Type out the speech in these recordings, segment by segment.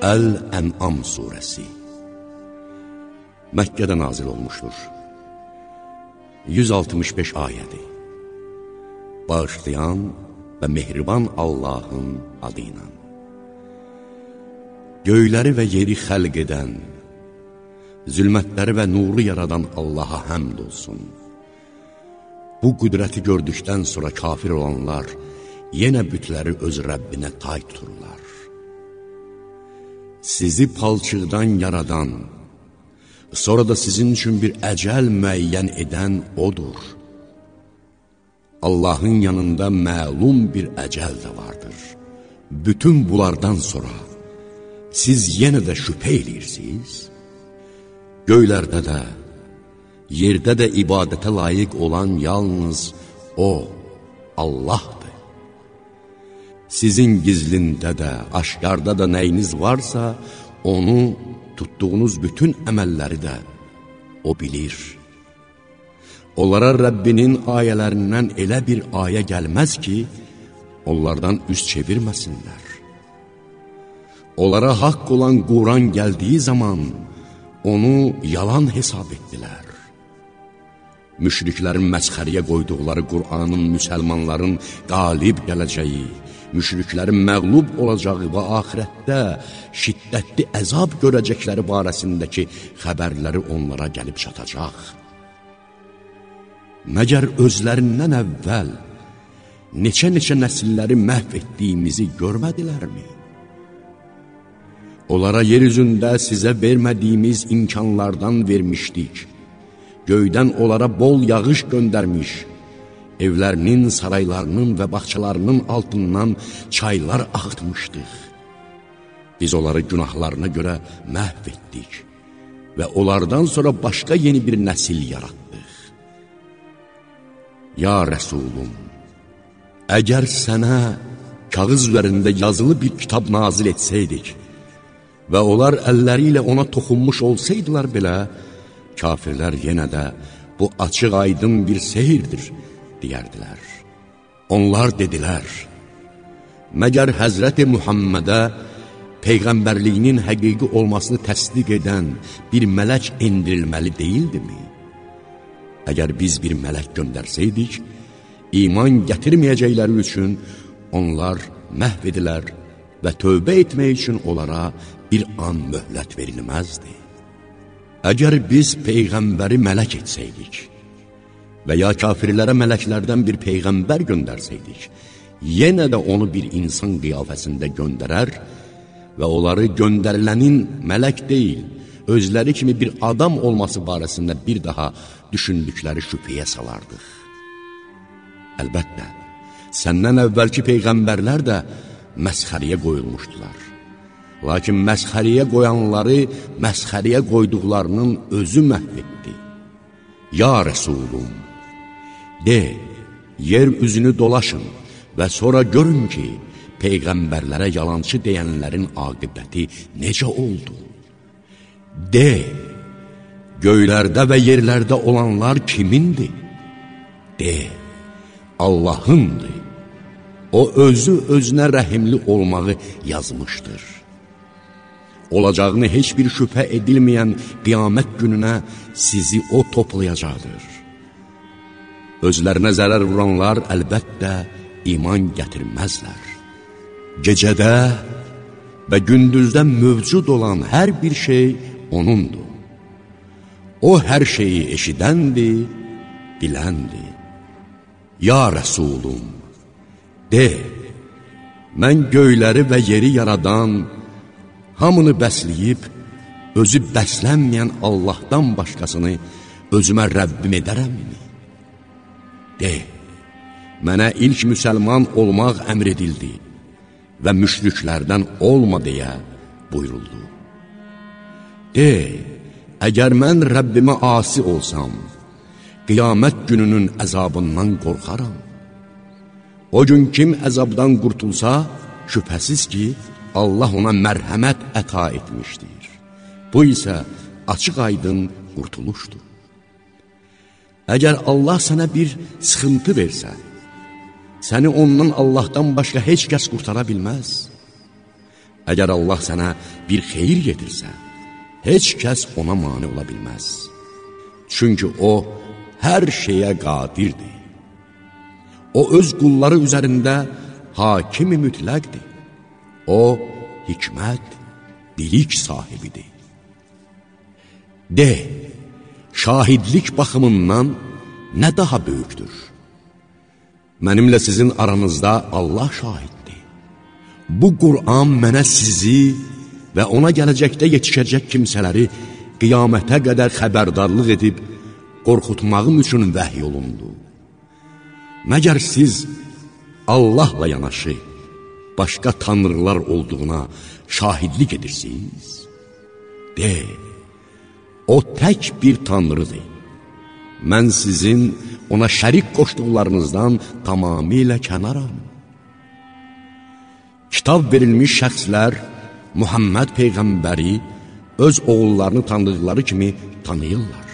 Əl-Ən'am surəsi Məkkədə nazil olmuşdur. 165 ayədir. Bağışlayan və mehriban Allahın adı ilə. Göyləri və yeri xəlq edən, zülmətləri və nuru yaradan Allaha həmd olsun. Bu qüdrəti gördükdən sonra kafir olanlar yenə bütləri öz Rəbbinə tay tuturlar. Sizi palçıqdan yaradan, sonra da sizin üçün bir əcəl müəyyən edən odur. Allahın yanında məlum bir əcəl də vardır. Bütün bunlardan sonra siz yenə də şübhə edirsiniz? Göylərdə də, yerdə də ibadətə layiq olan yalnız O, Allahdır. Sizin gizlində də, aşkarda da nəyiniz varsa, onu tutduğunuz bütün əməlləri də o bilir. Onlara Rəbbinin ayələrindən elə bir ayə gəlməz ki, onlardan üst çevirməsinlər. Onlara haqq olan Quran gəldiyi zaman onu yalan hesab etdilər. Müşriklərin məsxəriyə qoyduqları Qur'anın müsəlmanların qalib gələcəyi, müşriklərin məqlub olacağı və axirətdə şiddətli əzab görəcəkləri barəsindəki xəbərləri onlara gəlib çatacaq. Məgər özlərindən əvvəl neçə-neçə nəsilləri məhv etdiyimizi görmədilərmi? Onlara yer üzündə sizə vermədiyimiz imkanlardan vermişdik. Göydən onlara bol yağış göndərmiş, evlərinin, saraylarının və bağçalarının altından çaylar axıtmışdıq. Biz onları günahlarına görə məhv etdik və onlardan sonra başqa yeni bir nəsil yaratdıq. Ya Rəsulum, əgər sənə kağız üzərində yazılı bir kitab nazil etsəydik və onlar əlləri ilə ona toxunmuş olsaydılar belə, kafirlər yenə də bu açıq aydın bir sehirdir deyərdilər. Onlar dedilər, məgər Həzrəti Muhammədə Peyğəmbərliyinin həqiqi olmasını təsdiq edən bir mələk indirilməli deyildimi? Əgər biz bir mələk göndərsəydik, iman gətirməyəcəkləri üçün onlar məhv edilər və tövbə etmək üçün onlara bir an möhlət verilməzdi. Əgər biz Peyğəmbəri mələk etsəydik, və ya kafirlərə mələklərdən bir peyğəmbər göndərsəydik, yenə də onu bir insan qiyafəsində göndərər və onları göndərilənin mələk deyil, özləri kimi bir adam olması barəsində bir daha düşündükləri şübhəyə salardıq. Əlbəttə, səndən əvvəlki peyğəmbərlər də məsxəriyə qoyulmuşdular. Lakin məsxəriyə qoyanları məsxəriyə qoyduqlarının özü məhv etdi. Ya Rəsulum! De, yer üzünü dolaşın və sonra görün ki, Peyğəmbərlərə yalancı deyənlərin aqibəti necə oldu? De, göylərdə və yerlərdə olanlar kimindir? De, Allahındır. O özü özünə rəhimli olmağı yazmışdır. Olacağını heç bir şübhə edilməyən qiyamət gününə sizi o toplayacaqdır. Özlərinə zərər vuranlar əlbəttə iman gətirməzlər. Gecədə və gündüzdə mövcud olan hər bir şey O'nundur. O hər şeyi eşidəndir, biləndir. Ya Rəsulum, de, mən göyləri və yeri yaradan, hamını bəsləyib, özü bəslənməyən Allahdan başqasını özümə Rəbbim edərəmmi? De, mənə ilk müsəlman olmaq əmr edildi və müşriklərdən olma deyə buyuruldu. De, əgər mən Rəbbimə asi olsam, qiyamət gününün əzabından qorxaram. O gün kim əzabdan qurtulsa, şübhəsiz ki, Allah ona mərhəmət əta etmişdir. Bu isə açıq aydın qurtuluşdur. Əgər Allah sənə bir sıxıntı versə, səni ondan Allahdan başqa heç kəs qurtara bilməz. Əgər Allah sənə bir xeyir yetirsə, heç kəs ona mani ola bilməz. Çünki o, hər şeyə qadirdir. O, öz qulları üzərində hakimi mütləqdir. O, hikmət, bilik sahibidir. De, şahidlik baxımından nə daha böyükdür? Mənimlə sizin aranızda Allah şahiddir. Bu Qur'an mənə sizi və ona gələcəkdə yetişəcək kimsələri qiyamətə qədər xəbərdarlıq edib, qorxutmağım üçün vəhy olundu. Məgər siz Allahla yanaşı, başqa tanrılar olduğuna şahidlik edirsiniz? De, o tək bir tanrıdır. Mən sizin ona şərik qoşduqlarınızdan tamamilə kənaram. Kitab verilmiş şəxslər Muhammed Peyğəmbəri öz oğullarını tanıdıqları kimi tanıyırlar.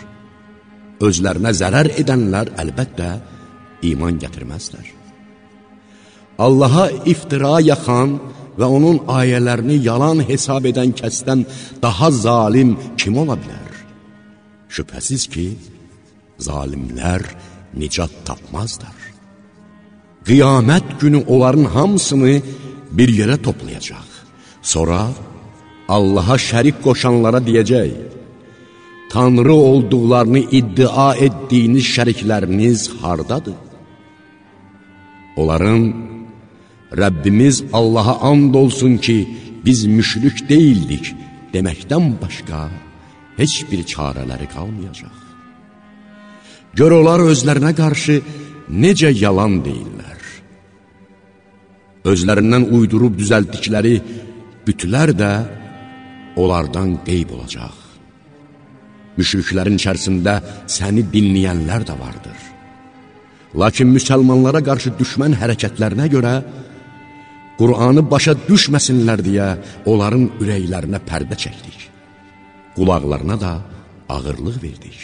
Özlərinə zərər edənlər əlbəttə iman gətirməzlər. Allaha iftira yaxan və onun ayələrini yalan hesab edən kəsdən daha zalim kim ola bilər? Şübhəsiz ki, zalimlər nicat tapmazlar. Qiyamət günü onların hamısını bir yerə toplayacaq. Sonra Allaha şərik qoşanlara deyəcək, Tanrı olduqlarını iddia etdiyiniz şərikləriniz hardadır? Onların, Rəbbimiz Allaha and olsun ki, biz müşrik deyildik deməkdən başqa heç bir çarələri qalmayacaq. Gör onlar özlərinə qarşı necə yalan deyirlər. Özlərindən uydurub düzəltdikləri bütlər də onlardan qeyb olacaq. Müşriklərin içərisində səni dinləyənlər də vardır. Lakin müsəlmanlara qarşı düşmən hərəkətlərinə görə Qur'anı başa düşməsinlər deyə onların ürəklərinə pərdə çəkdik. Qulaqlarına da ağırlıq verdik.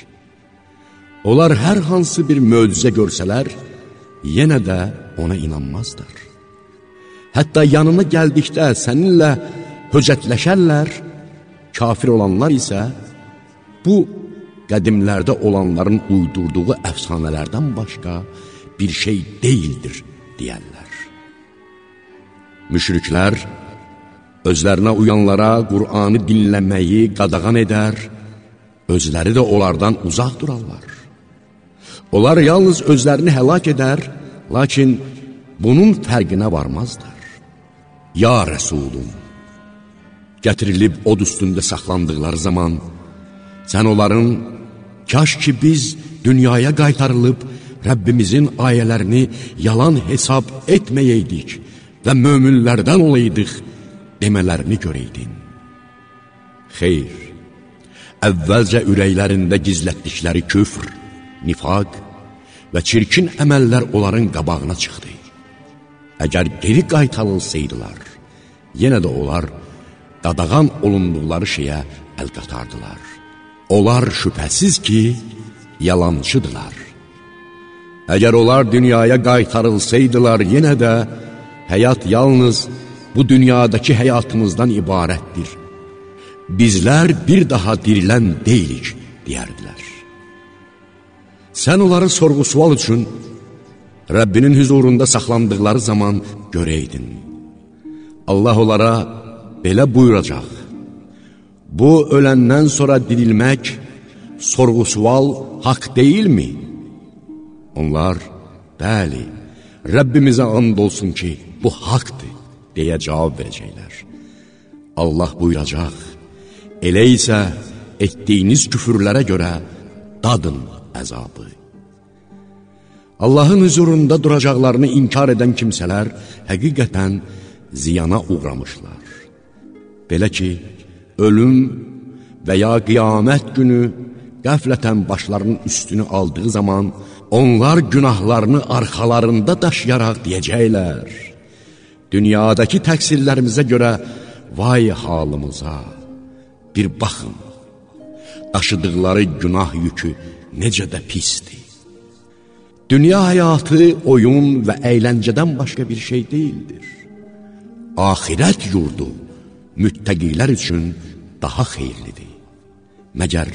Onlar hər hansı bir möcüzə görsələr, yenə də ona inanmazlar. Hətta yanına gəldikdə səninlə höcətləşərlər, kafir olanlar isə bu qədimlərdə olanların uydurduğu əfsanələrdən başqa bir şey deyildir, deyərlər. Müşriklər özlərinə uyanlara Qur'anı dinləməyi qadağan edər, özləri də onlardan uzaq durarlar. Onlar yalnız özlərini həlak edər, lakin bunun fərqinə varmazlar. Ya Rəsulum, gətirilib od üstündə saxlandıqları zaman, sən onların, kaş ki biz dünyaya qaytarılıb, Rəbbimizin ayələrini yalan hesab etməyəydik və möminlərdən olaydıq demələrini görəydin. Xeyr, əvvəlcə ürəklərində gizlətdikləri küfr, nifaq və çirkin əməllər onların qabağına çıxdı. Əgər geri qaytarılsaydılar, yenə də onlar qadağan olunduqları şeyə əl qatardılar. Onlar şübhəsiz ki, yalancıdılar. Əgər onlar dünyaya qaytarılsaydılar, yenə də həyat yalnız bu dünyadakı həyatımızdan ibarətdir. Bizlər bir daha dirilən deyilik, deyərdilər. Sən onları sorğu-sual üçün Rəbbinin hüzurunda saxlandıqları zaman görəydin. Allah onlara belə buyuracaq. Bu, öləndən sonra dirilmək, sorğu-sual haqq deyilmi? Onlar, bəli, Rəbbimizə and olsun ki, bu haqdır, deyə cavab verəcəklər. Allah buyuracaq, elə isə etdiyiniz küfürlərə görə dadın əzabı. Allahın hüzurunda duracaqlarını inkar edən kimsələr həqiqətən ziyana uğramışlar. Belə ki, ölüm və ya qiyamət günü qəflətən başlarının üstünü aldığı zaman onlar günahlarını arxalarında daşıyaraq deyəcəklər. Dünyadakı təqsirlərimizə görə vay halımıza, bir baxın, daşıdıqları günah yükü necə də pisdir. Dünya həyatı oyun və əyləncədən başqa bir şey deyildir. Ahirət yurdu müttəqilər üçün daha xeyirlidir. Məgər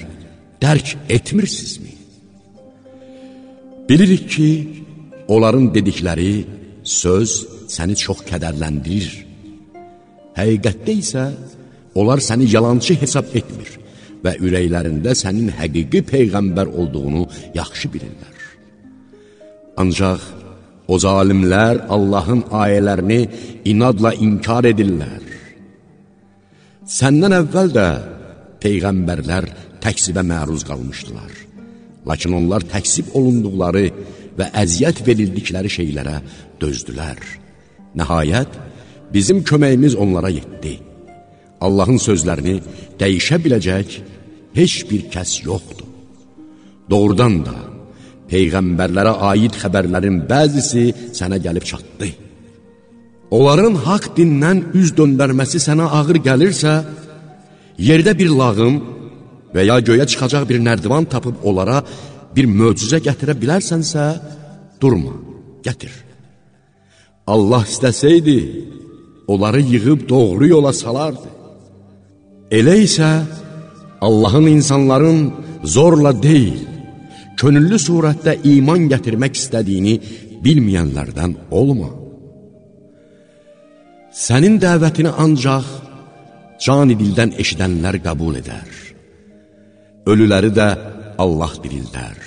dərk etmirsinizmi? Bilirik ki, onların dedikləri söz səni çox kədərləndirir. Həqiqətdə isə onlar səni yalancı hesab etmir və ürəklərində sənin həqiqi peyğəmbər olduğunu yaxşı bilirlər. Ancaq o zalimlər Allahın ayələrini inadla inkar edirlər. Səndən əvvəl də peyğəmbərlər təksibə məruz qalmışdılar. Lakin onlar təksib olunduqları və əziyyət verildikləri şeylərə dözdülər. Nəhayət, bizim köməyimiz onlara yetdi. Allahın sözlərini dəyişə biləcək heç bir kəs yoxdur. Doğrudan da, Peyğəmbərlərə aid xəbərlərin bəzisi sənə gəlib çatdı. Onların haqq dindən üz döndərməsi sənə ağır gəlirsə, yerdə bir lağım və ya göyə çıxacaq bir nərdivan tapıb onlara bir möcüzə gətirə bilərsənsə, durma, gətir. Allah istəsəydi, onları yığıb doğru yola salardı. Elə isə Allahın insanların zorla deyil, könüllü surətdə iman gətirmək istədiyini bilməyənlərdən olma. Sənin dəvətini ancaq can dildən eşidənlər qəbul edər. Ölüləri də Allah dirildər.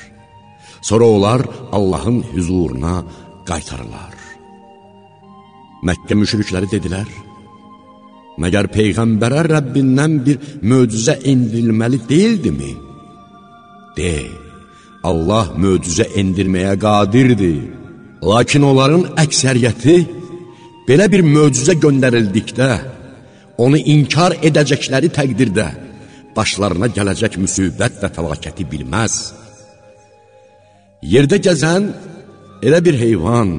Sonra onlar Allahın hüzuruna qaytarılar. Məkkə müşrikləri dedilər, Məgər Peyğəmbərə Rəbbindən bir möcüzə indirilməli deyildimi? De, Allah möcüzə endirməyə qadirdir. Lakin onların əksəriyyəti belə bir möcüzə göndərildikdə, onu inkar edəcəkləri təqdirdə başlarına gələcək müsibət və fəlakəti bilməz. Yerdə gəzən elə bir heyvan,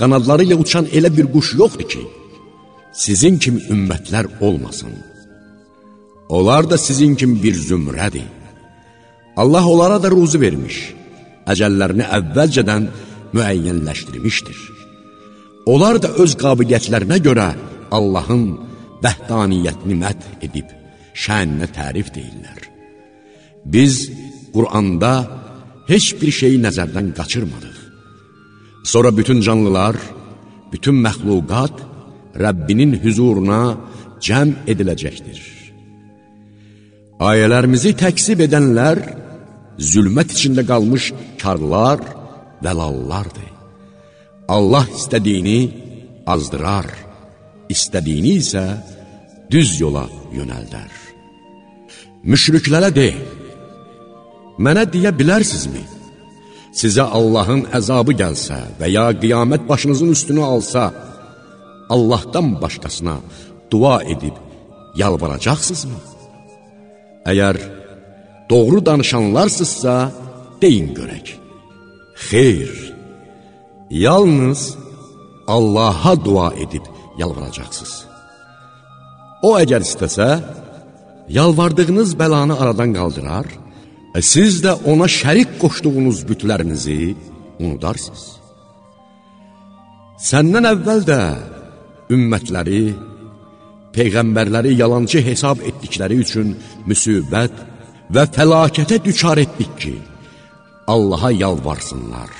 qanadları ilə uçan elə bir quş yoxdur ki, sizin kimi ümmətlər olmasın. Onlar da sizin kimi bir zümrədir. Allah onlara da ruzu vermiş, əcəllərini əvvəlcədən müəyyənləşdirmişdir. Onlar da öz qabiliyyətlərinə görə Allahın vəhdaniyyətini məd edib, şəninə tərif deyirlər. Biz Quranda heç bir şeyi nəzərdən qaçırmadıq. Sonra bütün canlılar, bütün məxluqat Rəbbinin hüzuruna cəm ediləcəkdir. Ayələrimizi təksib edənlər, zülmət içində qalmış karlar və lallardır. Allah istədiyini azdırar, istədiyini isə düz yola yönəldər. Müşriklərə de, mənə deyə bilərsinizmi? Sizə Allahın əzabı gəlsə və ya qiyamət başınızın üstünü alsa, Allahdan başqasına dua edib yalvaracaqsınızmı? Əgər doğru danışanlarsınızsa, deyin görək. Xeyr, yalnız Allaha dua edib yalvaracaqsınız. O əgər istəsə, yalvardığınız bəlanı aradan qaldırar, e, siz də ona şərik qoşduğunuz bütlərinizi unudarsınız. Səndən əvvəl də ümmətləri, peyğəmbərləri yalancı hesab etdikləri üçün müsibət və fəlakətə düçar etdik ki, Allaha yalvarsınlar.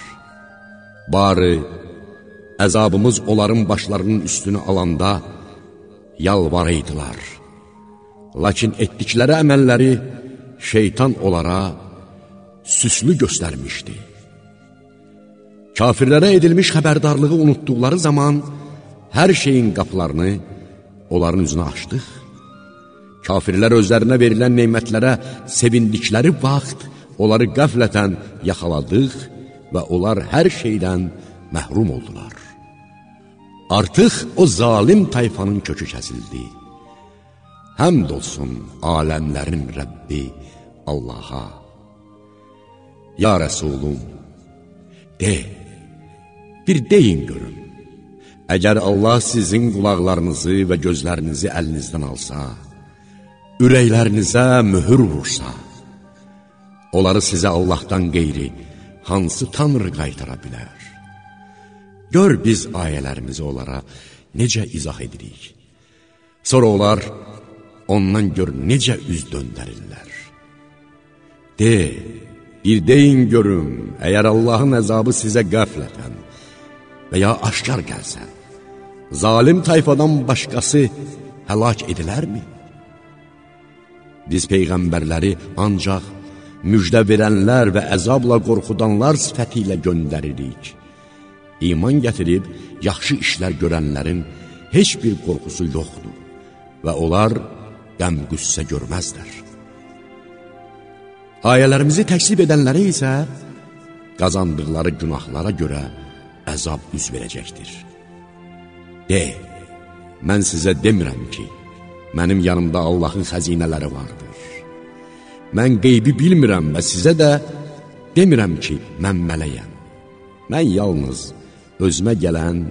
Barı, əzabımız onların başlarının üstünü alanda yalvarıydılar. Lakin etdikləri əməlləri şeytan onlara süslü göstərmişdi. Kafirlərə edilmiş xəbərdarlığı unutduqları zaman, hər şeyin qapılarını onların üzünə açdıq. Kafirlər özlərinə verilən neymətlərə sevindikləri vaxt onları qəflətən yaxaladıq və onlar hər şeydən məhrum oldular. Artıq o zalim tayfanın kökü kəsildi. Həmd olsun aləmlərin Rəbbi Allaha. Ya Rəsulum, de, bir deyin görün. Əgər Allah sizin qulaqlarınızı və gözlərinizi əlinizdən alsa, ürəklərinizə mühür vursa, onları sizə Allahdan qeyri hansı tanrı qaytara bilər? Gör biz ayələrimizi onlara necə izah edirik. Sonra onlar ondan gör necə üz döndərirlər. De, bir deyin görüm, əgər Allahın əzabı sizə qəflətən və ya aşkar gəlsə, zalim tayfadan başqası həlak edilərmi? Biz peyğəmbərləri ancaq müjdə verənlər və əzabla qorxudanlar sifəti ilə göndəririk. İman gətirib, yaxşı işlər görənlərin heç bir qorxusu yoxdur və onlar qəm-qüssə görməzlər. Ayələrimizi təksib edənlərə isə qazandıqları günahlara görə əzab üz verəcəkdir. De, mən sizə demirəm ki, mənim yanımda Allahın xəzinələri vardır. Mən qeybi bilmirəm və sizə də demirəm ki, mən mələyəm. Mən yalnız özümə gələn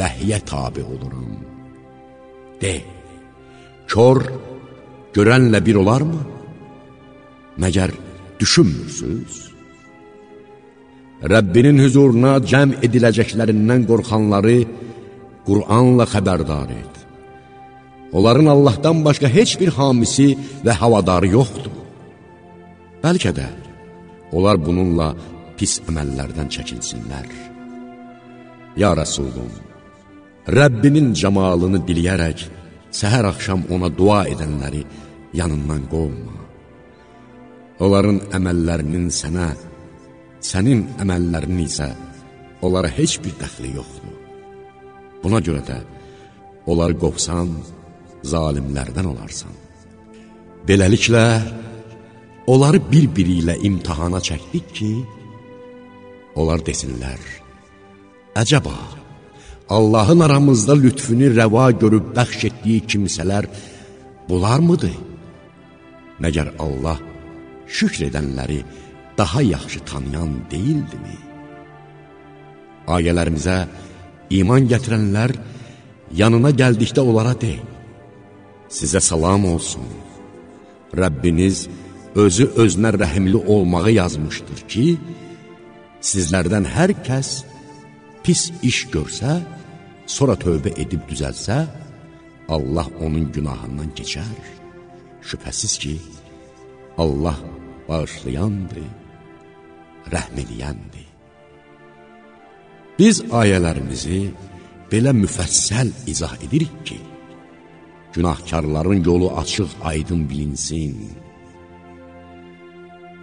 vəhyə tabi oluram. De, kör görənlə bir olarmı? Məgər düşünmürsünüz? Rəbbinin hüzuruna cəm ediləcəklərindən qorxanları Qur'anla xəbərdar et. Onların Allahdan başqa heç bir hamisi və havadarı yoxdur. Bəlkə də onlar bununla pis əməllərdən çəkinsinlər. Ya Rəsulum, Rəbbinin camalını diliyərək, səhər axşam ona dua edənləri yanından qovma. Onların əməllərinin sənə, sənin əməllərinin isə onlara heç bir dəxli yoxdur. Buna görə də onlar qovsan, zalimlərdən olarsan. Beləliklə, onları bir-biri ilə imtihana çəkdik ki, onlar desinlər, Əcəba, Allahın aramızda lütfünü rəva görüb bəxş etdiyi kimsələr bunlar mıdır? Məgər Allah şükr edənləri daha yaxşı tanıyan deyildimi? Ayələrimizə iman gətirənlər yanına gəldikdə onlara dey, sizə salam olsun. Rəbbiniz özü özünə rəhimli olmağı yazmışdır ki, sizlərdən hər kəs pis iş görsə, sonra tövbə edib düzəlsə, Allah onun günahından keçər. Şübhəsiz ki, Allah bağışlayandır, rəhm eləyəndir. Biz ayələrimizi belə müfəssəl izah edirik ki, günahkarların yolu açıq, aydın bilinsin.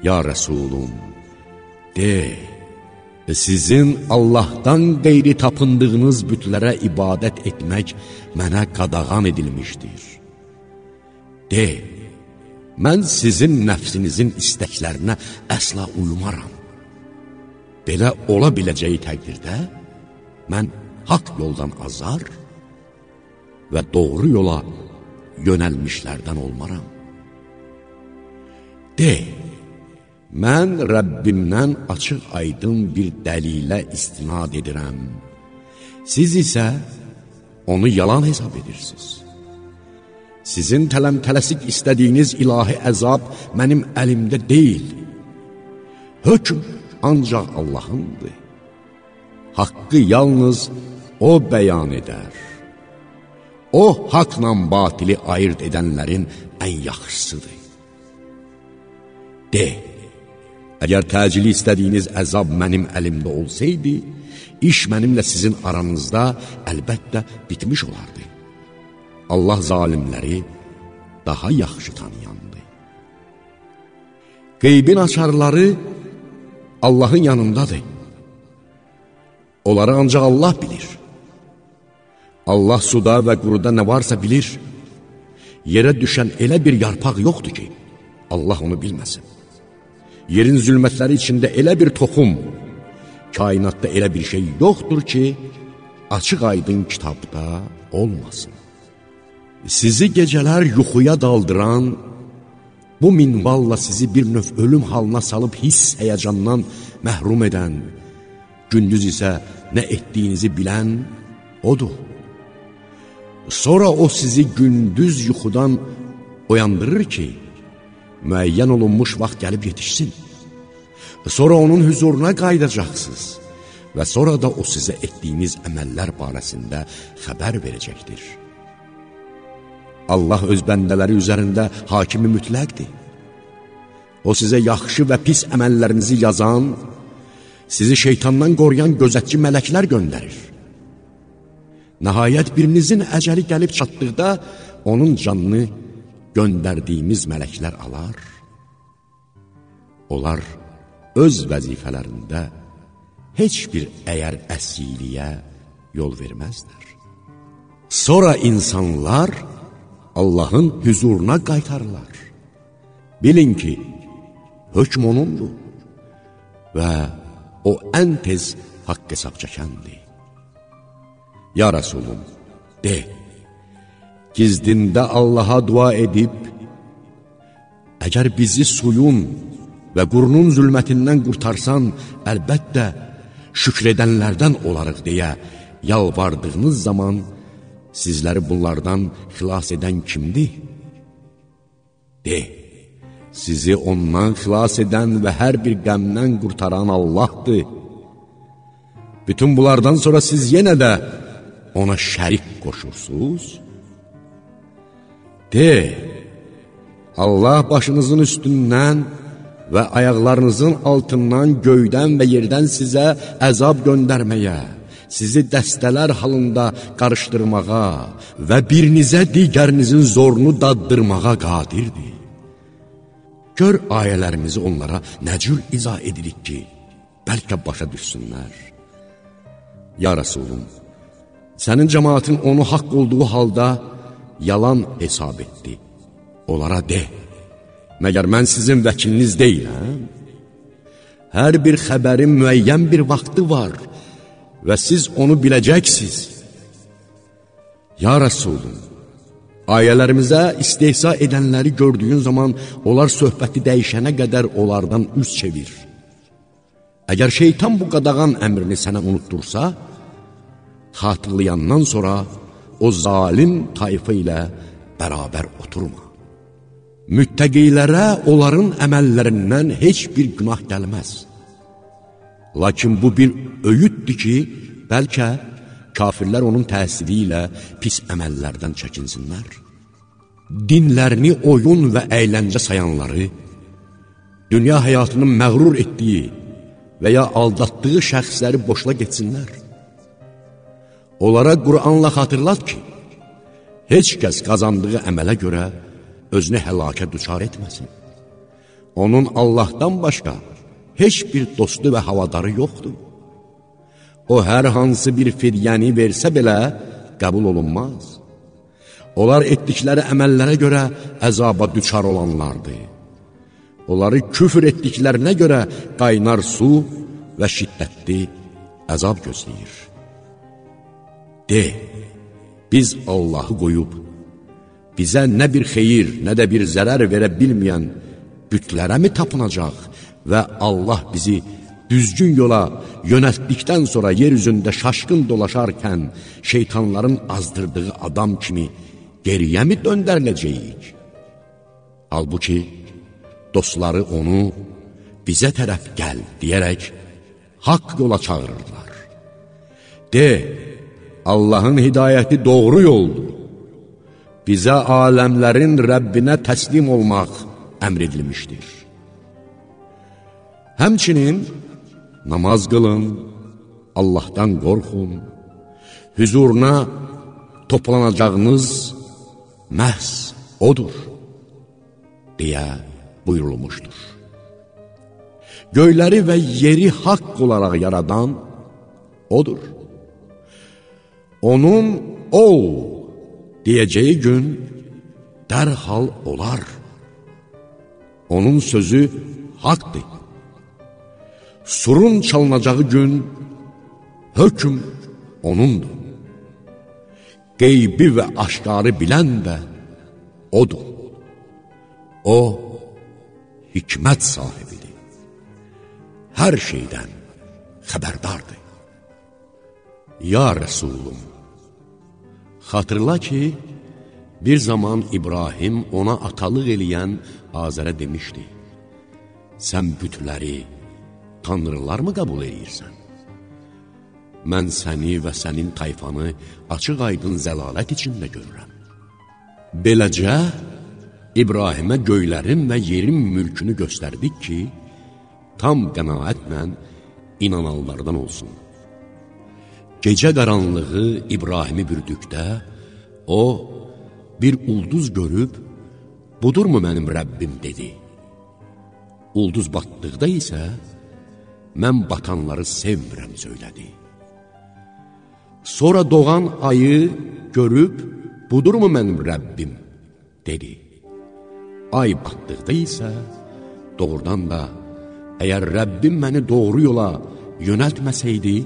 Ya Rəsulum, de, sizin Allahdan qeyri tapındığınız bütlərə ibadət etmək mənə qadağan edilmişdir. De, mən sizin nəfsinizin istəklərinə əsla uyumaram. Belə ola biləcəyi təqdirdə, mən haqq yoldan azar və doğru yola yönəlmişlərdən olmaram. De, mən Rəbbimdən açıq aydın bir dəlilə istinad edirəm. Siz isə onu yalan hesab edirsiniz. Sizin tələm-tələsik istədiyiniz ilahi əzab mənim əlimdə deyil. Hökm ancaq Allahındır. Haqqı yalnız O bəyan edər. O, haqla batili ayırt edənlərin ən yaxşısıdır. De, əgər təcili istədiyiniz əzab mənim əlimdə olsaydı, iş mənimlə sizin aranızda əlbəttə bitmiş olardı. Allah zalimləri daha yaxşı tanıyandı. Qeybin açarları Allahın yanındadır. Onları ancaq Allah bilir. Allah suda və quruda nə varsa bilir. Yerə düşən elə bir yarpaq yoxdur ki, Allah onu bilməsin. Yerin zülmətləri içində elə bir toxum, kainatda elə bir şey yoxdur ki, açıq aydın kitabda olmasın. Sizi gecələr yuxuya daldıran, bu minvalla sizi bir növ ölüm halına salıb hiss həyəcandan məhrum edən, gündüz isə nə etdiyinizi bilən odur. Sonra o sizi gündüz yuxudan oyandırır ki, müəyyən olunmuş vaxt gəlib yetişsin. Sonra onun hüzuruna qaydacaqsınız və sonra da o sizə etdiyiniz əməllər barəsində xəbər verəcəkdir. Allah öz bəndələri üzərində hakimi mütləqdir. O sizə yaxşı və pis əməllərinizi yazan, sizi şeytandan qoruyan gözətçi mələklər göndərir. Nəhayət birinizin əcəli gəlib çatdıqda, onun canını göndərdiyimiz mələklər alar. Onlar öz vəzifələrində heç bir əyər əsiliyə yol verməzlər. Sonra insanlar Allahın hüzuruna qaytarlar. Bilin ki, hökm onundur və o ən tez haqq hesab çəkəndir. Ya Rəsulum, de, gizdində Allaha dua edib, əgər bizi suyun və qurunun zülmətindən qurtarsan, əlbəttə şükr edənlərdən olarıq deyə yalvardığınız zaman sizləri bunlardan xilas edən kimdir? De, sizi ondan xilas edən və hər bir qəmdən qurtaran Allahdır. Bütün bunlardan sonra siz yenə də ona şərik qoşursunuz? De, Allah başınızın üstündən və ayaqlarınızın altından göydən və yerdən sizə əzab göndərməyə, sizi dəstələr halında qarışdırmağa və birinizə digərinizin zorunu daddırmağa qadirdir. Gör ayələrimizi onlara nə cür izah edirik ki, bəlkə başa düşsünlər. Ya Rəsulum, sənin cəmaatın onu haqq olduğu halda yalan hesab etdi. Onlara de, məgər mən sizin vəkiliniz deyiləm? Hər bir xəbərin müəyyən bir vaxtı var və siz onu biləcəksiniz. Ya Rəsulum, ayələrimizə istehsa edənləri gördüyün zaman onlar söhbəti dəyişənə qədər onlardan üz çevir. Əgər şeytan bu qadağan əmrini sənə unuttursa, xatırlayandan sonra o zalim tayfı ilə bərabər oturma. Müttəqilərə onların əməllərindən heç bir günah gəlməz. Lakin bu bir öyüddür ki, bəlkə kafirlər onun təsiri ilə pis əməllərdən çəkinsinlər. Dinlərini oyun və əyləncə sayanları, dünya həyatının məğrur etdiyi və ya aldatdığı şəxsləri boşla getsinlər. Onlara Qur'anla xatırlat ki, heç kəs qazandığı əmələ görə özünü həlakə düçar etməsin. Onun Allahdan başqa heç bir dostu və havadarı yoxdur. O, hər hansı bir fidyəni versə belə qəbul olunmaz. Onlar etdikləri əməllərə görə əzaba düçar olanlardır. Onları küfür etdiklərinə görə qaynar su və şiddətli əzab gözləyir. De, biz Allahı qoyub, bizə nə bir xeyir, nə də bir zərər verə bilməyən bütlərə mi tapınacaq və Allah bizi düzgün yola yönəltdikdən sonra yer üzündə şaşqın dolaşarkən şeytanların azdırdığı adam kimi geriyə mi döndəriləcəyik? Halbuki dostları onu bizə tərəf gəl deyərək haqq yola çağırırlar. De, Allahın hidayəti doğru yoldur. Bizə aləmlərin Rəbbinə təslim olmaq əmr edilmişdir. Həmçinin namaz qılın, Allahdan qorxun, hüzuruna toplanacağınız məhz odur, deyə buyurulmuşdur. Göyləri və yeri haqq olaraq yaradan odur. Onun ol deyəcəyi gün dərhal olar. Onun sözü haqdır surun çalınacağı gün hökm onundur. Qeybi və aşkarı bilən də odur. O, hikmət sahibidir. Hər şeydən xəbərdardır. Ya Rəsulum, xatırla ki, bir zaman İbrahim ona atalıq eləyən Azərə demişdi, sən bütləri, tanrılarmı qəbul edirsən? Mən səni və sənin tayfanı açıq aydın zəlalət içində görürəm. Beləcə, İbrahimə göylərin və yerin mülkünü göstərdik ki, tam qənaətlə inananlardan olsun. Gecə qaranlığı İbrahimi bürdükdə, o, bir ulduz görüb, budurmu mənim Rəbbim dedi. Ulduz batdıqda isə, mən batanları sevmirəm söylədi. Sonra doğan ayı görüb, budurmu mənim Rəbbim dedi. Ay batdıqda isə, doğrudan da, əgər Rəbbim məni doğru yola yönəltməsəydi,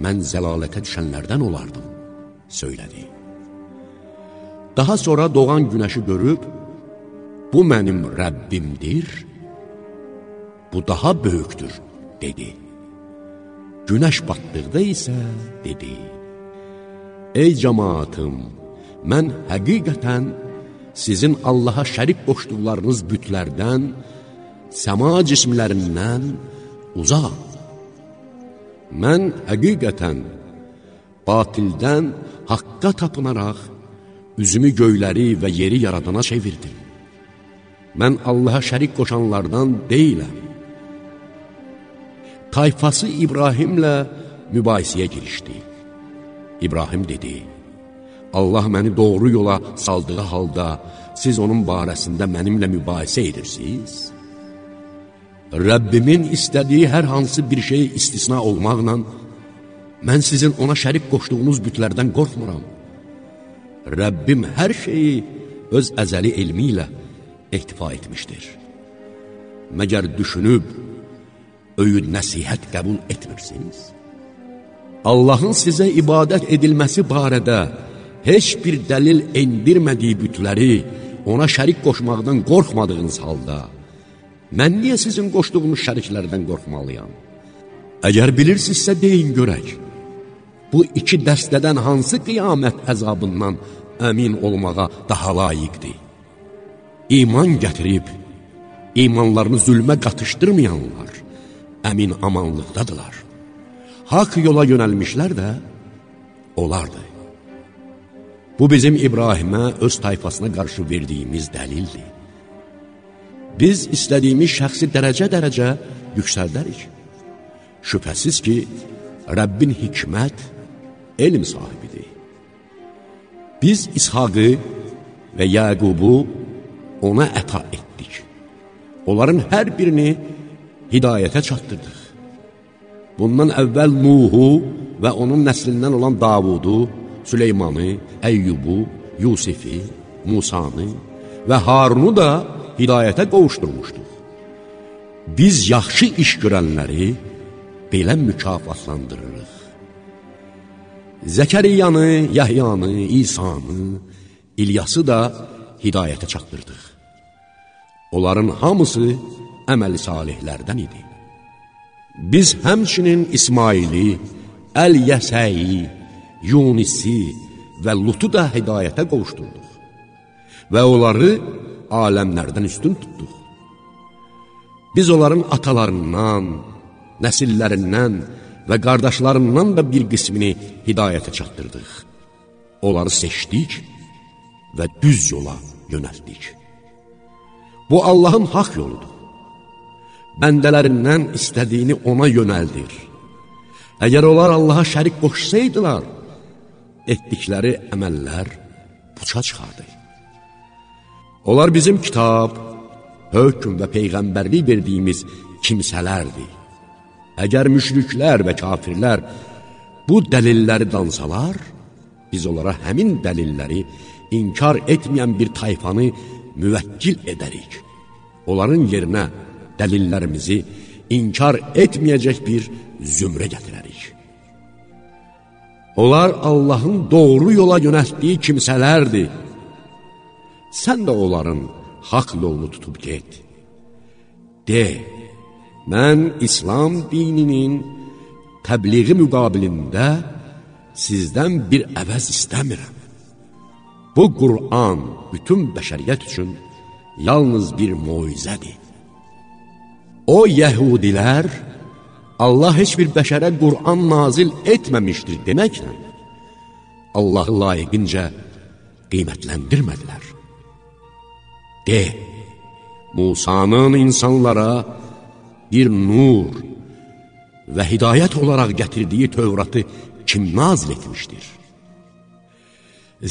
mən zəlalətə düşənlərdən olardım, söylədi. Daha sonra doğan günəşi görüb, bu mənim Rəbbimdir, bu daha böyükdür, dedi. Günəş batdıqda isə dedi, Ey cəmaatım, mən həqiqətən sizin Allaha şərik qoşduqlarınız bütlərdən, səma cismlərindən uzaq. Mən həqiqətən batildən haqqa tapınaraq, üzümü göyləri və yeri yaradana çevirdim. Mən Allaha şərik qoşanlardan deyiləm. Tayfası İbrahimlə mübahisəyə girişdi. İbrahim dedi, Allah məni doğru yola saldığı halda siz onun barəsində mənimlə mübahisə edirsiniz? Rəbbimin istədiyi hər hansı bir şey istisna olmaqla, mən sizin ona şərik qoşduğunuz bütlərdən qorxmuram. Rəbbim hər şeyi öz əzəli elmi ilə ehtifa etmişdir. Məgər düşünüb, öyüd nəsihət qəbul etmirsiniz? Allahın sizə ibadət edilməsi barədə heç bir dəlil endirmədiyi bütləri ona şərik qoşmaqdan qorxmadığınız halda, mən niyə sizin qoşduğunuz şəriklərdən qorxmalıyam? Əgər bilirsinizsə deyin görək, bu iki dəstədən hansı qiyamət əzabından əmin olmağa daha layiqdir? İman gətirib, imanlarını zülmə qatışdırmayanlar əmin amanlıqdadılar. Haqq yola yönəlmişlər də olardı. Bu bizim İbrahimə öz tayfasına qarşı verdiyimiz dəlildir. Biz istədiyimiz şəxsi dərəcə-dərəcə yüksəldərik. Şübhəsiz ki, Rəbbin hikmət, elm sahibidir. Biz İshaqı və Yəqubu ona əta etdik. Onların hər birini hidayətə çatdırdıq. Bundan əvvəl Nuhu və onun nəslindən olan Davudu, Süleymanı, Əyyubu, Yusifi, Musanı və Harunu da hidayətə qovuşdurmuşduq. Biz yaxşı iş görənləri belə mükafatlandırırıq. Zəkəriyanı, Yəhyanı, İsanı, İlyası da hidayətə çatdırdıq. Onların hamısı əməli salihlərdən idi. Biz həmçinin İsmaili, Əl-Yəsəyi, Yunisi və Lutu da hidayətə qovuşdurduq və onları aləmlərdən üstün tutduq. Biz onların atalarından, nəsillərindən və qardaşlarından da bir qismini hidayətə çatdırdıq. Onları seçdik və düz yola yönəltdik. Bu Allahın haq yoludur. Bəndələrindən istədiyini ona yönəldir. Əgər onlar Allaha şərik qoşsaydılar, etdikləri əməllər puça çıxardı. Onlar bizim kitab, hökm və peyğəmbərlik verdiyimiz kimsələrdir. Əgər müşriklər və kafirlər bu dəlilləri dansalar, biz onlara həmin dəlilləri inkar etməyən bir tayfanı müvəkkil edərik. Onların yerinə dəlillərimizi inkar etməyəcək bir zümrə gətirərik. Onlar Allahın doğru yola yönətdiyi kimsələrdir. Sən də onların haq yolunu tutub get. De, mən İslam dininin təbliği müqabilində sizdən bir əvəz istəmirəm. Bu Qur'an bütün bəşəriyyət üçün yalnız bir muizədir. O yəhudilər Allah heç bir bəşərə Qur'an nazil etməmişdir deməklə Allahı layiqincə qiymətləndirmədilər. De, Musanın insanlara bir nur və hidayət olaraq gətirdiyi Tövratı kim nazil etmişdir?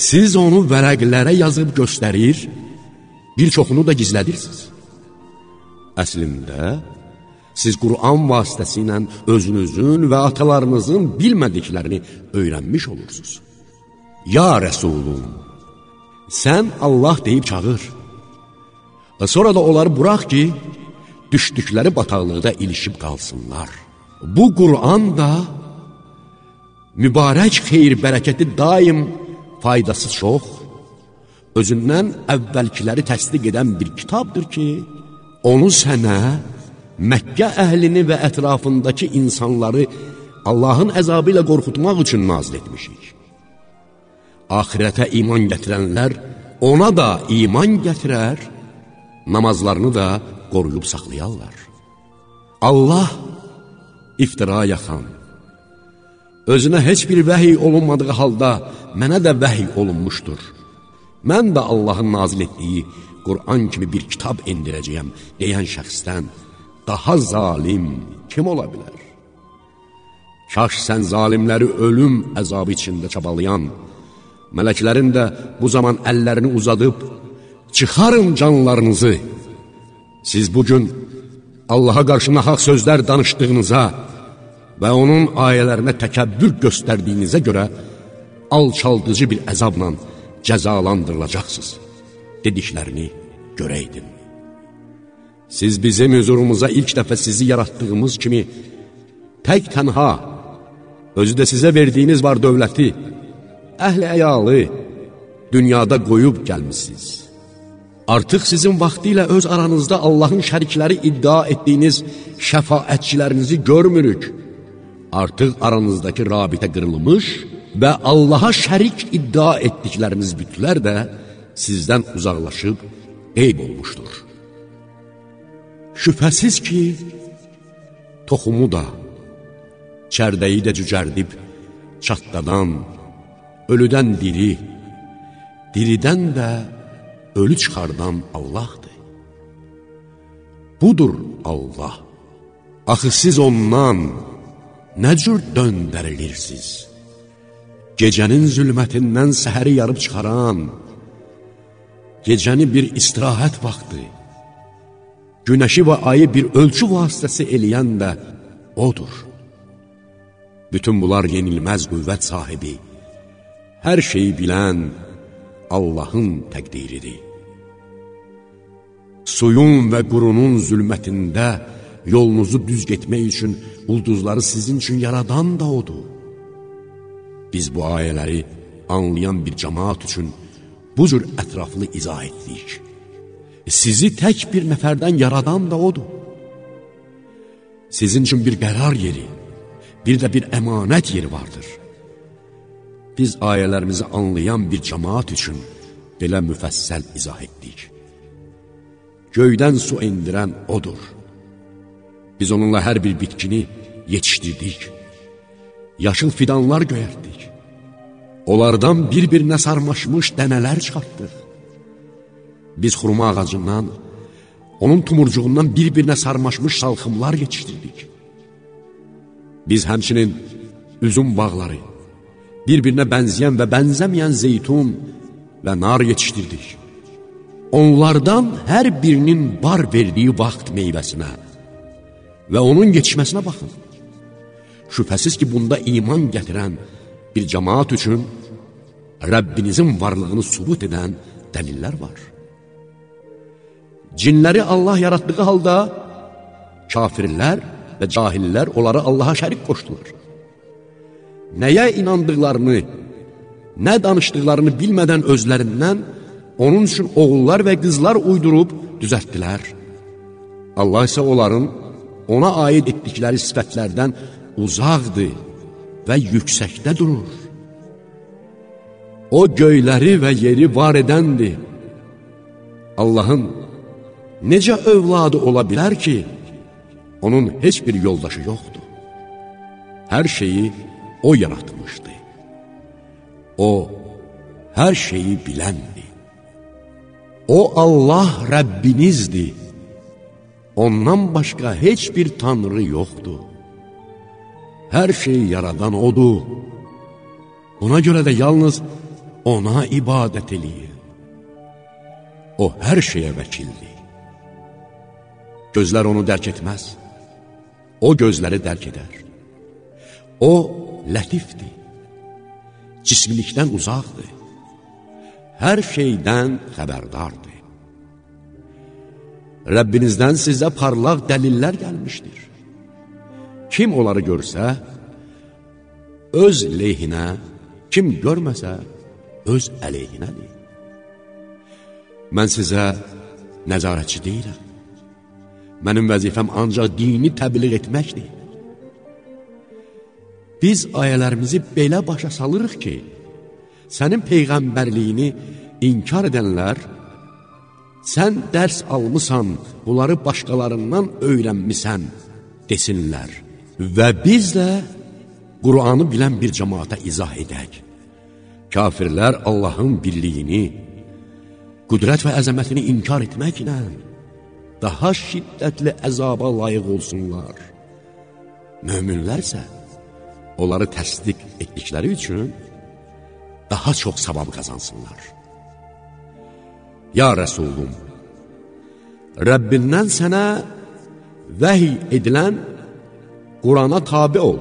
Siz onu vərəqlərə yazıb göstərir, bir çoxunu da gizlədirsiniz. Əslində, siz Qur'an vasitəsilə özünüzün və atalarınızın bilmədiklərini öyrənmiş olursunuz. Ya Rəsulum, sən Allah deyib çağır. Sonra da onları burax ki, düşdükləri bataqlıqda ilişib qalsınlar. Bu Qur'an da mübarək xeyir bərəkəti daim faydası çox, özündən əvvəlkiləri təsdiq edən bir kitabdır ki, onu sənə Məkkə əhlini və ətrafındakı insanları Allahın əzabı ilə qorxutmaq üçün nazil etmişik. Ahirətə iman gətirənlər ona da iman gətirər, namazlarını da qoruyub saxlayarlar. Allah iftira yaxan, özünə heç bir vəhiy olunmadığı halda mənə də vəhiy olunmuşdur. Mən də Allahın nazil etdiyi Qur'an kimi bir kitab indirəcəyəm deyən şəxsdən daha zalim kim ola bilər? Kaş sən zalimləri ölüm əzabı içində çabalayan, mələklərin də bu zaman əllərini uzadıb, çıxarın canlarınızı. Siz bugün Allaha qarşı nahaq sözlər danışdığınıza və onun ayələrinə təkəbbür göstərdiyinizə görə alçaldıcı bir əzabla cəzalandırılacaqsınız dediklərini görəydin. Siz bizim huzurumuza ilk dəfə sizi yaratdığımız kimi tək tənha, özü də sizə verdiyiniz var dövləti, əhli əyalı dünyada qoyub gəlmişsiniz. Artıq sizin vaxtı ilə öz aranızda Allahın şərikləri iddia etdiyiniz şəfaətçilərinizi görmürük. Artıq aranızdakı rabitə qırılmış və Allaha şərik iddia etdikləriniz bütlər də sizdən uzaqlaşıb qeyb olmuşdur. Şübhəsiz ki, toxumu da, çərdəyi də cücərdib, çatdadan, ölüdən diri, diridən də ölü çıxardan Allahdır. Budur Allah. Axı siz ondan nə cür döndərilirsiniz? Gecənin zülmətindən səhəri yarıb çıxaran, gecəni bir istirahət vaxtı, günəşi və ayı bir ölçü vasitəsi eləyən də odur. Bütün bunlar yenilməz qüvvət sahibi, hər şeyi bilən Allahın təqdiridir. Suyun və qurunun zülmətində yolunuzu düz getmək üçün ulduzları sizin üçün yaradan da odur. Biz bu ayələri anlayan bir cəmaat üçün bu cür ətraflı izah etdik. Sizi tək bir nəfərdən yaradan da odur. Sizin üçün bir qərar yeri, bir də bir əmanət yeri vardır. Biz ayələrimizi anlayan bir cəmaat üçün belə müfəssəl izah etdik. Göydən su indirən odur. Biz onunla hər bir bitkini yetişdirdik. Yaşıl fidanlar göyərtdik. Onlardan bir-birinə sarmaşmış dənələr çıxartdıq. Biz xurma ağacından, onun tumurcuğundan bir-birinə sarmaşmış salxımlar yetişdirdik. Biz həmçinin üzüm bağları, bir-birinə bənzəyən və bənzəməyən zeytun və nar yetişdirdik. Onlardan hər birinin bar verdiyi vaxt meyvəsinə və onun yetişməsinə baxın. Şübhəsiz ki, bunda iman gətirən bir cəmaat üçün Rəbbinizin varlığını subut edən dəlillər var. Cinləri Allah yaratdığı halda kafirlər və cahillər onları Allaha şərik qoşdular. Nəyə inandıqlarını, nə danışdıqlarını bilmədən özlərindən onun üçün oğullar və qızlar uydurub düzəltdilər. Allah isə onların ona aid etdikləri sifətlərdən uzaqdır və yüksəkdə durur. O göyləri və yeri var edəndir. Allahın necə övladı ola bilər ki, onun heç bir yoldaşı yoxdur. Hər şeyi O yaratmışdı. O, hər şeyi biləndir. O Allah Rəbbinizdir. Ondan başqa heç bir tanrı yoxdur. Hər şeyi yaradan O'dur. Buna görə də yalnız Ona ibadət eləyin. O hər şeyə vəkildir. Gözlər onu dərk etməz. O gözləri dərk edər. O lətifdir. Cismilikdən uzaqdır. Hər şeydən xəbərdardır. Rəbbinizdən sizə parlaq dəlillər gəlmişdir. Kim onları görsə, öz leyhinə, kim görməsə, öz əleyhinədir. Mən sizə nəzarətçi deyirəm. Mənim vəzifəm ancaq dini təbliğ etməkdir. Biz ayələrimizi belə başa salırıq ki, sənin peyğəmbərliyini inkar edənlər, sən dərs almısan, bunları başqalarından öyrənmisən, desinlər. Və biz də Qur'anı bilən bir cəmaata izah edək. Kafirlər Allahın birliyini, qüdrət və əzəmətini inkar etməklə daha şiddətli əzaba layiq olsunlar. Möminlərsə, onları təsdiq etdikləri üçün daha çox savab qazansınlar. Ya Rəsulum, Rəbbindən sənə vəhiy edilən Qurana tabi ol.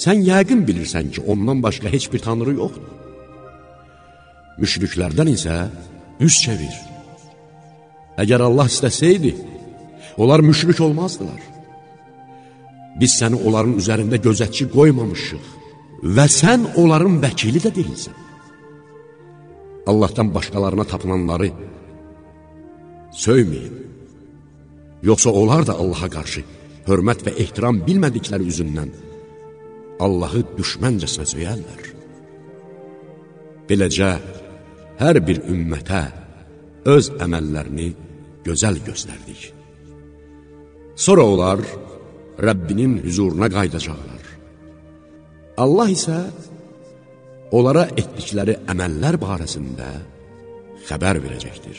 Sən yəqin bilirsən ki, ondan başqa heç bir tanrı yoxdur. Müşriklərdən isə üz çevir. Əgər Allah istəsəydi, onlar müşrik olmazdılar. Biz səni onların üzərində gözətçi qoymamışıq və sən onların vəkili də deyilsən. Allahdan başqalarına tapılanları söyməyin. Yoxsa onlar da Allaha qarşı hörmət və ehtiram bilmədikləri üzündən Allahı düşməncəsinə söyərlər. Beləcə, hər bir ümmətə öz əməllərini gözəl göstərdik. Sonra onlar Rəbbinin hüzuruna qaydacaqlar. Allah isə onlara etdikləri əməllər barəsində xəbər verəcəkdir.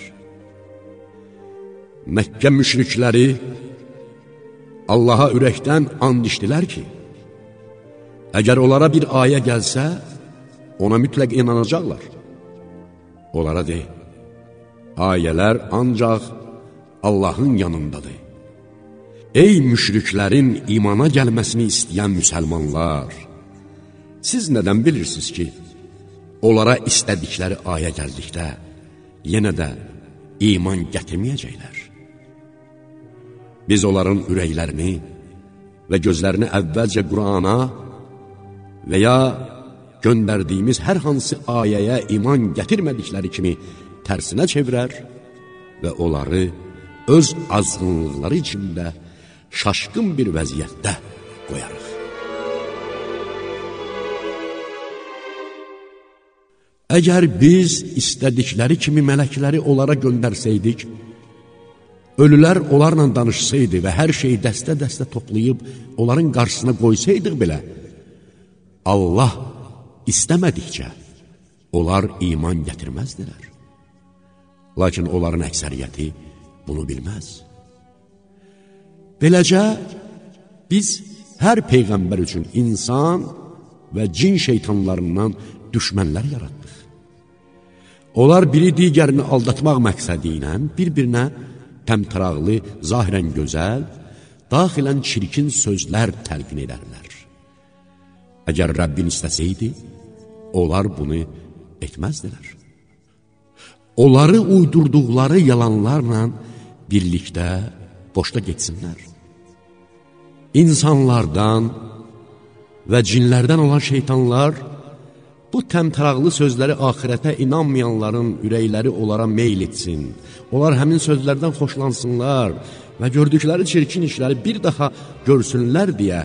Məkkə müşrikləri Allaha ürəkdən and içdilər ki, əgər onlara bir ayə gəlsə, ona mütləq inanacaqlar. Onlara de, ayələr ancaq Allahın yanındadır. Ey müşriklərin imana gəlməsini istəyən müsəlmanlar! Siz nədən bilirsiniz ki, onlara istədikləri ayə gəldikdə, yenə də iman gətirməyəcəklər? Biz onların ürəklərini və gözlərini əvvəlcə Qurana və ya göndərdiyimiz hər hansı ayəyə iman gətirmədikləri kimi tərsinə çevirər və onları öz azğınlıqları içində şaşqın bir vəziyyətdə qoyarıq. Əgər biz istədikləri kimi mələkləri onlara göndərsəydik, ölülər onlarla danışsaydı və hər şeyi dəstə-dəstə toplayıb onların qarşısına qoysaydıq belə, Allah istəmədikcə onlar iman gətirməzdilər. Lakin onların əksəriyyəti bunu bilməz. Beləcə, biz hər peyğəmbər üçün insan və cin şeytanlarından düşmənlər yaratdıq. Onlar biri digərini aldatmaq məqsədi ilə bir-birinə təmtəraqlı, zahirən gözəl, daxilən çirkin sözlər təlqin edərlər. Əgər Rəbbin istəsəydi, onlar bunu etməzdilər. Onları uydurduqları yalanlarla birlikdə boşda getsinlər. İnsanlardan və cinlərdən olan şeytanlar bu təmtəraqlı sözləri axirətə inanmayanların ürəkləri onlara meyl etsin. Onlar həmin sözlərdən xoşlansınlar və gördükləri çirkin işləri bir daha görsünlər deyə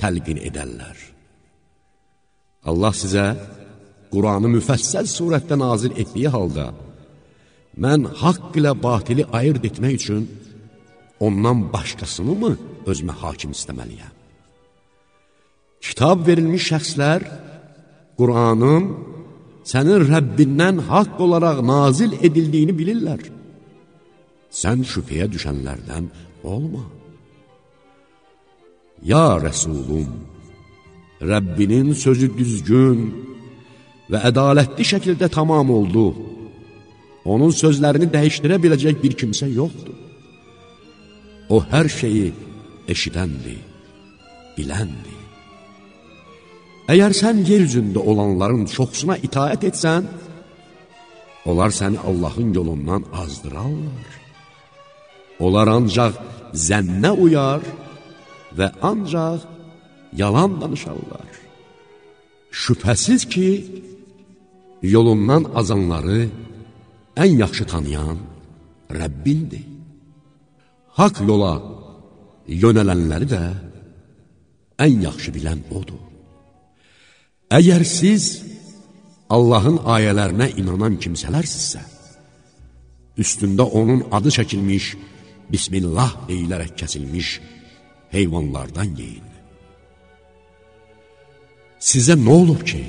təlqin edərlər. Allah sizə Quranı müfəssəl surətdə nazil etdiyi halda, mən haqq ilə batili ayırt etmək üçün ondan başqasını mı özümə hakim istəməliyəm? Kitab verilmiş şəxslər Qur'anın sənin Rəbbindən haqq olaraq nazil edildiyini bilirlər. Sən şübhəyə düşənlərdən olma. Ya Rəsulum, Rəbbinin sözü düzgün və ədalətli şəkildə tamam oldu. Onun sözlərini dəyişdirə biləcək bir kimsə yoxdur. O hər şeyi eşidəndir, biləndir. Əgər sən yer üzündə olanların çoxsuna itaət etsən, onlar səni Allahın yolundan azdırarlar. Onlar ancaq zənnə uyar və ancaq yalan danışarlar. Şübhəsiz ki, yolundan azanları ən yaxşı tanıyan Rəbbindir. Haq yola yönələnləri də ən yaxşı bilən odur. Əgər siz Allahın ayələrinə inanan kimsələrsinizsə, üstündə onun adı çəkilmiş, Bismillah deyilərək kəsilmiş heyvanlardan yeyin. Sizə nə olub ki,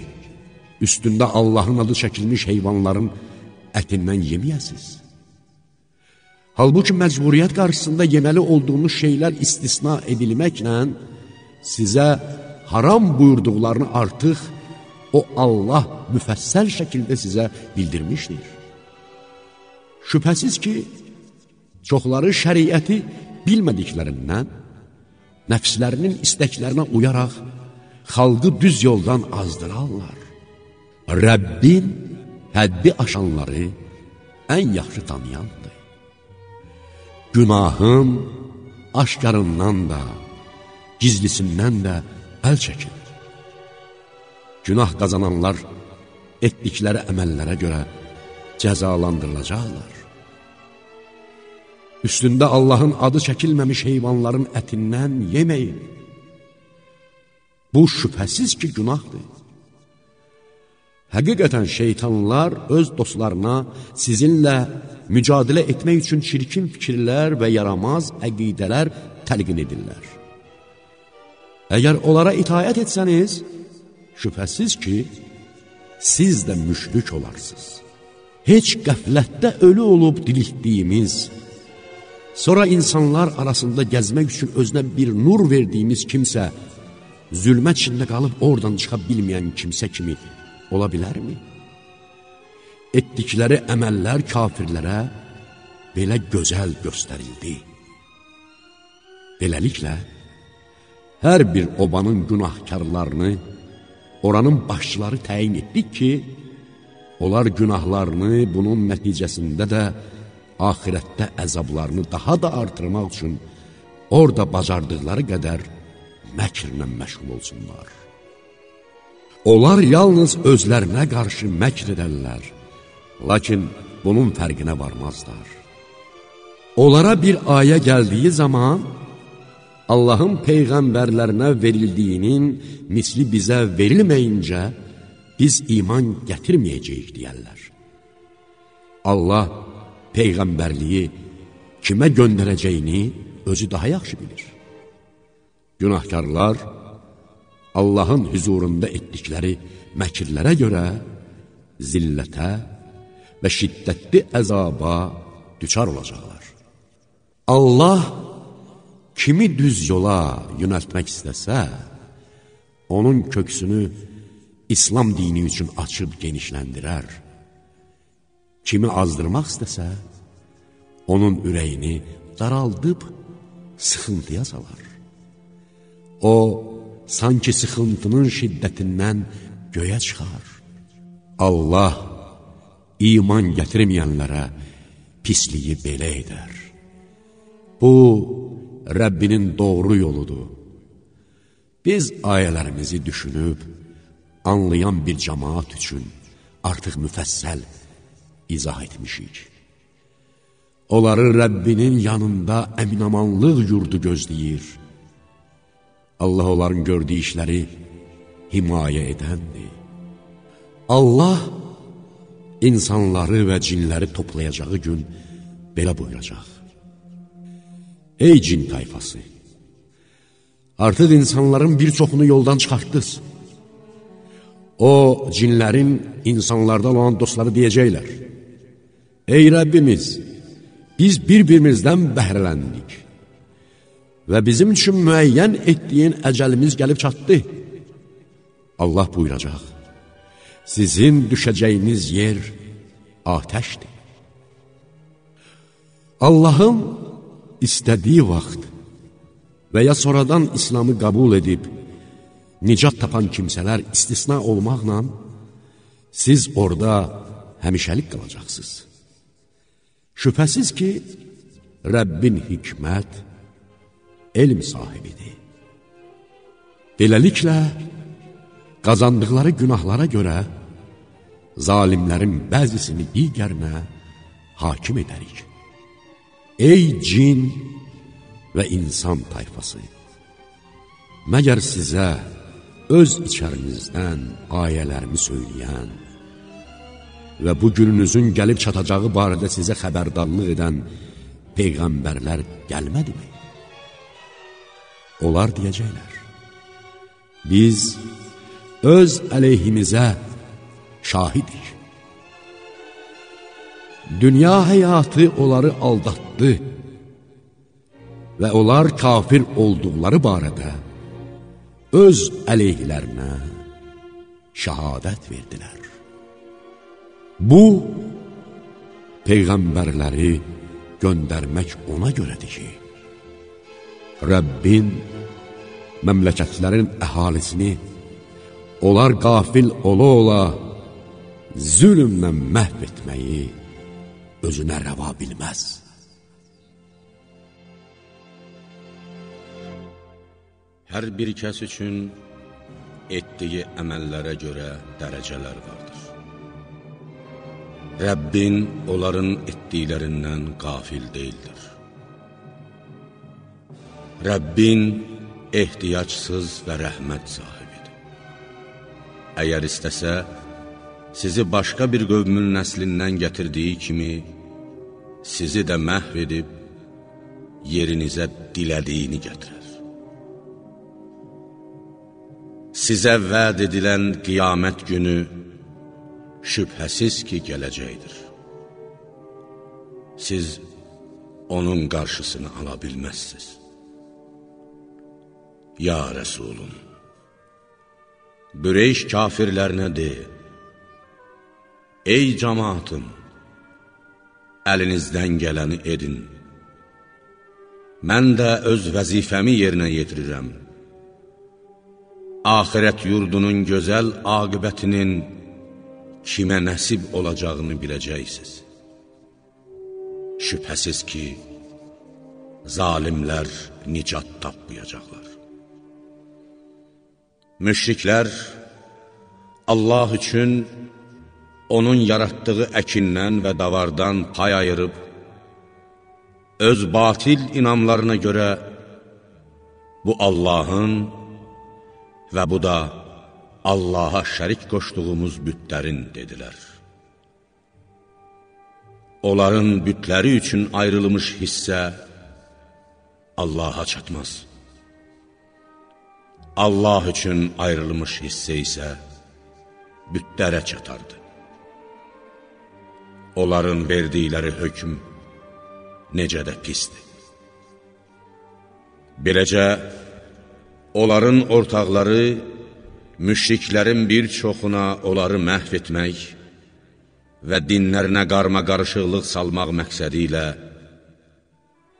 üstündə Allahın adı çəkilmiş heyvanların ətindən yeməyəsiz? Halbuki məcburiyyət qarşısında yeməli olduğunuz şeylər istisna edilməklə sizə haram buyurduqlarını artıq o Allah müfəssəl şəkildə sizə bildirmişdir. Şübhəsiz ki, çoxları şəriəti bilmədiklərindən, nəfslərinin istəklərinə uyaraq, xalqı düz yoldan azdırarlar. Rəbbin həddi aşanları ən yaxşı tanıyandır. Günahın aşkarından da, gizlisindən də əl çəkin. Günah qazananlar etdikləri əməllərə görə cəzalandırılacaqlar. Üstündə Allahın adı çəkilməmiş heyvanların ətindən yeməyin. Bu şübhəsiz ki, günahdır. Həqiqətən şeytanlar öz dostlarına sizinlə mücadilə etmək üçün çirkin fikirlər və yaramaz əqidələr təlqin edirlər. Əgər onlara itayət etsəniz, şübhəsiz ki, siz də müşrik olarsınız. Heç qəflətdə ölü olub dilikdiyimiz, sonra insanlar arasında gəzmək üçün özünə bir nur verdiyimiz kimsə, zülmət içində qalıb oradan çıxa bilməyən kimsə kimi ola bilərmi? Etdikləri əməllər kafirlərə belə gözəl göstərildi. Beləliklə, hər bir obanın günahkarlarını oranın başçıları təyin etdik ki, onlar günahlarını bunun nəticəsində də ahirətdə əzablarını daha da artırmaq üçün orada bacardıqları qədər məkrlə məşğul olsunlar. Onlar yalnız özlərinə qarşı məkr edərlər, lakin bunun fərqinə varmazlar. Onlara bir ayə gəldiyi zaman, Allahın peyğəmbərlərinə verildiyinin misli bizə verilməyincə, biz iman gətirməyəcəyik deyərlər. Allah peyğəmbərliyi kimə göndərəcəyini özü daha yaxşı bilir. Günahkarlar Allahın hüzurunda etdikləri məkirlərə görə zillətə və şiddətli əzaba düçar olacaqlar. Allah kimi düz yola yönəltmək istəsə, onun köksünü İslam dini üçün açıb genişləndirər. Kimi azdırmaq istəsə, onun ürəyini daraldıb sıxıntıya salar. O, sanki sıxıntının şiddətindən göyə çıxar. Allah iman gətirməyənlərə pisliyi belə edər. Bu, Rəbbinin doğru yoludur. Biz ayələrimizi düşünüb, anlayan bir cəmaat üçün artıq müfəssəl izah etmişik. Onları Rəbbinin yanında əminamanlıq yurdu gözləyir. Allah onların gördüyü işləri himayə edəndir. Allah insanları və cinləri toplayacağı gün belə buyuracaq. Ey cin tayfası! Artıq insanların bir çoxunu yoldan çıxartdınız. O, cinlərin insanlardan olan dostları deyəcəklər, Ey Rəbbimiz, biz bir-birimizdən bəhrələndik və bizim üçün müəyyən etdiyin əcəlimiz gəlib çatdı. Allah buyuracaq, sizin düşəcəyiniz yer atəşdir. Allahın istədiyi vaxt və ya sonradan İslamı qəbul edib, nicat tapan kimsələr istisna olmaqla, siz orada həmişəlik qalacaqsınız. Şübhəsiz ki, Rəbbin hikmət, elm sahibidir. Beləliklə, qazandıqları günahlara görə zalimlərin bəzisini digərinə hakim edərik. Ey cin və insan tayfası! Məgər sizə öz içərinizdən ayələrimi söyləyən və bu gününüzün gəlib çatacağı barədə sizə xəbərdarlıq edən peyğəmbərlər gəlmədimi? Onlar deyəcəklər, biz öz əleyhimizə şahidik. Dünya həyatı onları aldatdı və onlar kafir olduqları barədə öz əleyhlərinə şəhadət verdilər. Bu, Peyğəmbərləri göndərmək ona görədir ki, Rəbbin məmləkətlərin əhalisini onlar qafil ola-ola zülmlə məhv etməyi özünə rəva bilməz. Hər bir kəs üçün etdiyi əməllərə görə dərəcələr vardır. Rəbbin onların etdiklərindən qafil deyildir. Rəbbin ehtiyacsız və rəhmət sahibidir. Əgər istəsə, sizi başqa bir qövmün nəslindən gətirdiyi kimi, sizi də məhv edib, yerinizə dilədiyini gətirər. Sizə vəd edilən qiyamət günü şübhəsiz ki, gələcəkdir. Siz onun qarşısını ala bilməzsiniz. Ya Rəsulum, Qüreyş kafirlərinə de, Ey cəmaatım, əlinizdən gələni edin. Mən də öz vəzifəmi yerinə yetirirəm. Ahirət yurdunun gözəl aqibətinin kimə nəsib olacağını biləcəksiniz. Şübhəsiz ki, zalimlər nicat tapmayacaqlar. Müşriklər Allah üçün onun yaratdığı əkindən və davardan pay ayırıb, öz batil inamlarına görə bu Allahın və bu da Allaha şərik qoşduğumuz bütlərin dedilər. Onların bütləri üçün ayrılmış hissə Allaha çatmaz. Allah üçün ayrılmış hissə isə bütlərə çatardı. Onların verdikləri hökm necə də pisdir. Beləcə, onların ortaqları müşriklərin bir çoxuna onları məhv etmək və dinlərinə qarma-qarışıqlıq salmaq məqsədi ilə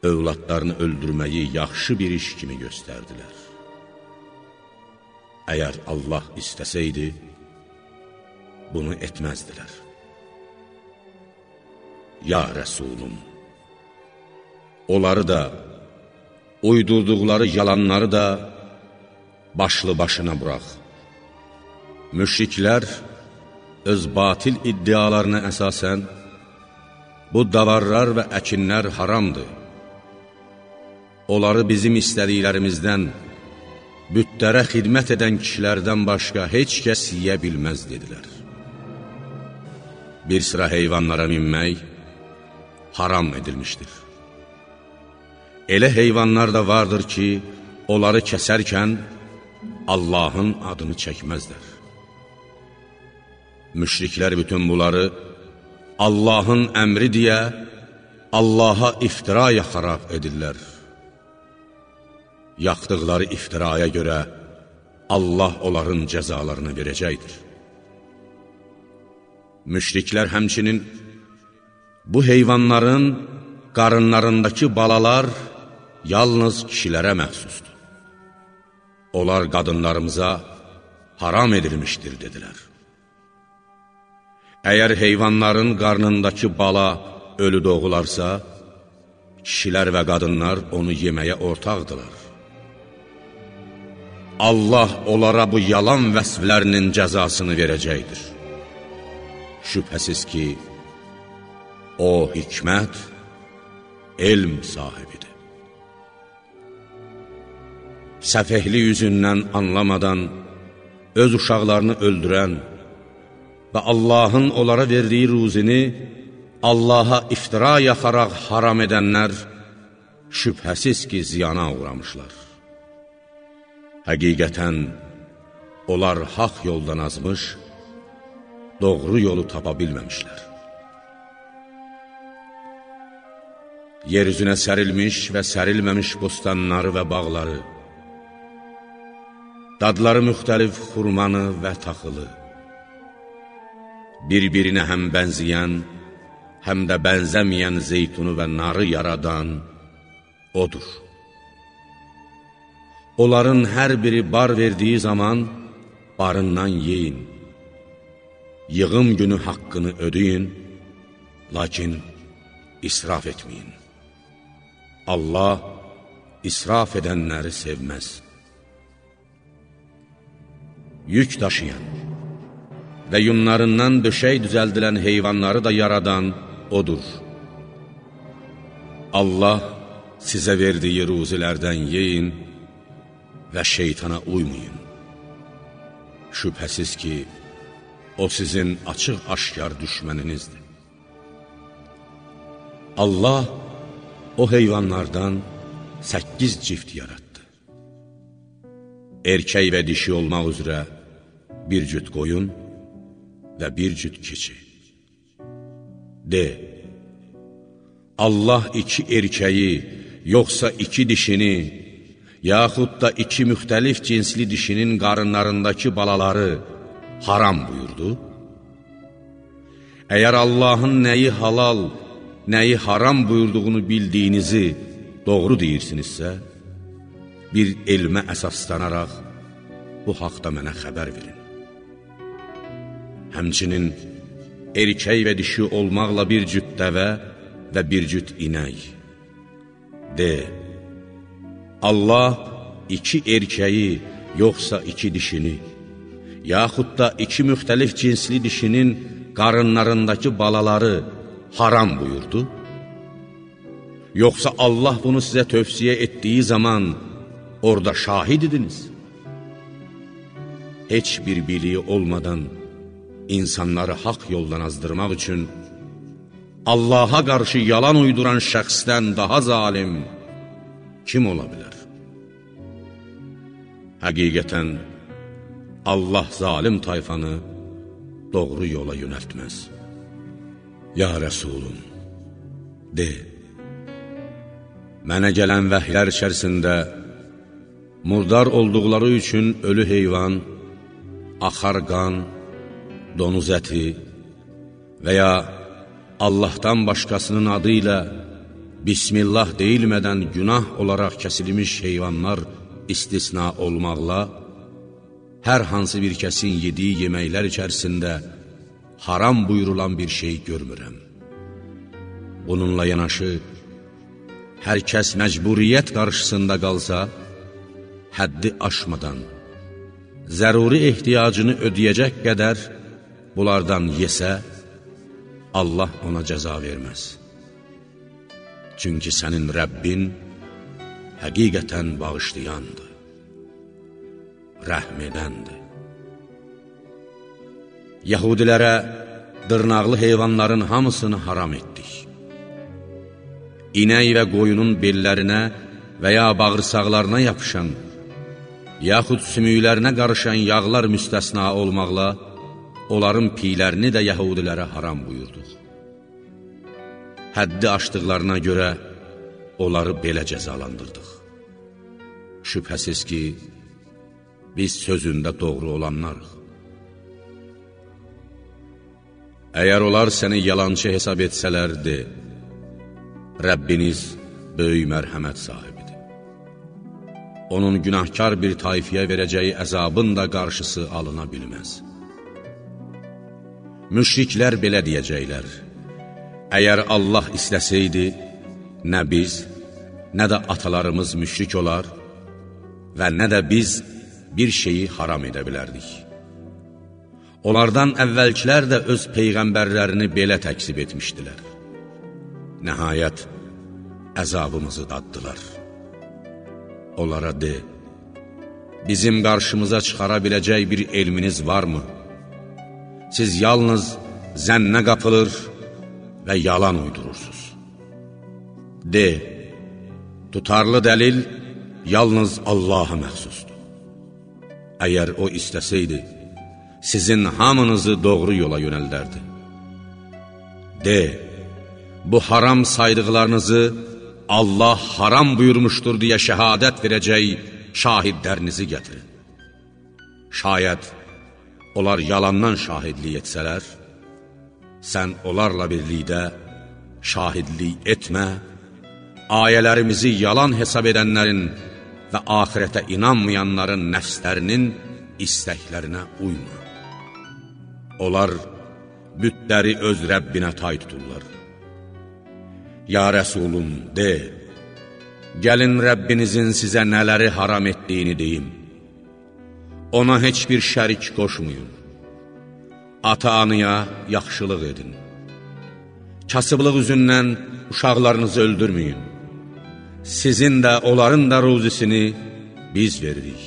övladlarını öldürməyi yaxşı bir iş kimi göstərdilər. Əgər Allah istəsəydi, bunu etməzdilər. Ya Rəsulum, onları da, uydurduqları yalanları da başlı başına burax. Müşriklər öz batil iddialarına əsasən, bu davarlar və əkinlər haramdır. Onları bizim istədiklərimizdən, bütlərə xidmət edən kişilərdən başqa heç kəs yiyə bilməz, dedilər. Bir sıra heyvanlara minmək haram edilmişdir. Elə heyvanlar da vardır ki, onları kəsərkən Allahın adını çəkməzlər. Müşriklər bütün bunları Allahın əmri deyə Allaha iftira yaxaraq edirlər. Yaxdıqları iftiraya görə Allah onların cəzalarını verəcəkdir. Müşriklər həmçinin bu heyvanların qarınlarındakı balalar yalnız kişilərə məxsusdur. Onlar qadınlarımıza haram edilmişdir, dedilər. Əgər heyvanların qarnındakı bala ölü doğularsa, kişilər və qadınlar onu yeməyə ortaqdırlar. Allah onlara bu yalan vəsflərinin cəzasını verəcəkdir. Şübhəsiz ki, o hikmət, elm sahibidir. Səfehli yüzündən anlamadan öz uşaqlarını öldürən və Allahın onlara verdiyi ruzini Allaha iftira yaxaraq haram edənlər şübhəsiz ki, ziyana uğramışlar. Həqiqətən, onlar haq yoldan azmış, doğru yolu tapa bilməmişlər. Yeryüzünə sərilmiş və sərilməmiş bostanları və bağları, dadları müxtəlif xurmanı və taxılı, bir-birinə həm bənziyən, həm də bənzəməyən zeytunu və narı yaradan O'dur. Onların hər biri bar verdiyi zaman barından yeyin. Yığım günü haqqını ödeyin, lakin israf etməyin. Allah israf edənləri sevməz. Yük daşıyan və yunlarından döşək düzəldilən heyvanları da yaradan O'dur. Allah sizə verdiyi ruzilərdən yeyin və şeytana uymayın. Şübhəsiz ki, o sizin açıq-aşkar düşməninizdir. Allah o heyvanlardan səkkiz cift yaratdı. Erkək və dişi olmaq üzrə bir cüt qoyun və bir cüt keçi. De, Allah iki erkəyi, yoxsa iki dişini, yaxud da iki müxtəlif cinsli dişinin qarınlarındakı balaları haram buyurdu? Əgər Allahın nəyi halal, nəyi haram buyurduğunu bildiyinizi doğru deyirsinizsə, bir elmə əsaslanaraq bu haqda mənə xəbər verin. Həmçinin erkək və dişi olmaqla bir cüt dəvə və bir cüt inək. De, Allah iki erkəyi, yoxsa iki dişini, yaxud da iki müxtəlif cinsli dişinin qarınlarındakı balaları haram buyurdu? Yoxsa Allah bunu sizə tövsiyə etdiyi zaman orada şahid idiniz? Heç bir biliyi olmadan, insanları haqq yoldan azdırmaq üçün Allaha qarşı yalan uyduran şəxsdən daha zalim kim ola bilər? Həqiqətən, Allah zalim tayfanı doğru yola yönəltməz. Ya Rəsulum, de, mənə gələn vəhlər içərisində murdar olduqları üçün ölü heyvan, axar qan, donuz əti və ya Allahdan başqasının adı ilə Bismillah deyilmədən günah olaraq kəsilmiş heyvanlar istisna olmaqla, hər hansı bir kəsin yediyi yeməklər içərisində haram buyurulan bir şey görmürəm. Bununla yanaşı, hər kəs məcburiyyət qarşısında qalsa, həddi aşmadan, zəruri ehtiyacını ödəyəcək qədər bunlardan yesə, Allah ona cəza verməz. Çünki sənin Rəbbin həqiqətən bağışlayandır, rəhm edəndir. Yahudilərə dırnaqlı heyvanların hamısını haram etdik. İnək və qoyunun bellərinə və ya bağırsaqlarına yapışan, yaxud sümüklərinə qarışan yağlar müstəsna olmaqla, onların piylərini də yəhudilərə haram buyurduq. Həddi aşdıqlarına görə onları belə cəzalandırdıq. Şübhəsiz ki, biz sözündə doğru olanlarıq. Əgər onlar səni yalancı hesab etsələrdi, Rəbbiniz böyük mərhəmət sahibidir. Onun günahkar bir tayfiyə verəcəyi əzabın da qarşısı alına bilməz. Müşriklər belə deyəcəklər, əgər Allah istəsəydi, nə biz, nə də atalarımız müşrik olar və nə də biz bir şeyi haram edə bilərdik. Onlardan əvvəlkilər də öz peyğəmbərlərini belə təksib etmişdilər. Nəhayət, əzabımızı daddılar. Onlara de, bizim qarşımıza çıxara biləcək bir elminiz varmı? Siz yalnız zənnə qapılır və yalan uydurursunuz. De, tutarlı dəlil yalnız Allaha məxsusdur. Əgər O istəsəydi, sizin hamınızı doğru yola yönəldərdi. De, bu haram saydıqlarınızı Allah haram buyurmuşdur deyə şəhadət verəcək şahidlərinizi gətirin. Şayət onlar yalandan şahidlik etsələr, sən onlarla birlikdə şahidlik etmə, ayələrimizi yalan hesab edənlərin və ahirətə inanmayanların nəfslərinin istəklərinə uyma. Onlar bütləri öz Rəbbinə tay tuturlar. Ya Rəsulum, de, gəlin Rəbbinizin sizə nələri haram etdiyini deyim. Ona heç bir şərik qoşmayın. Ata-anıya yaxşılıq edin. Kasıblıq üzündən uşaqlarınızı öldürməyin. Sizin də, onların da ruzisini biz veririk.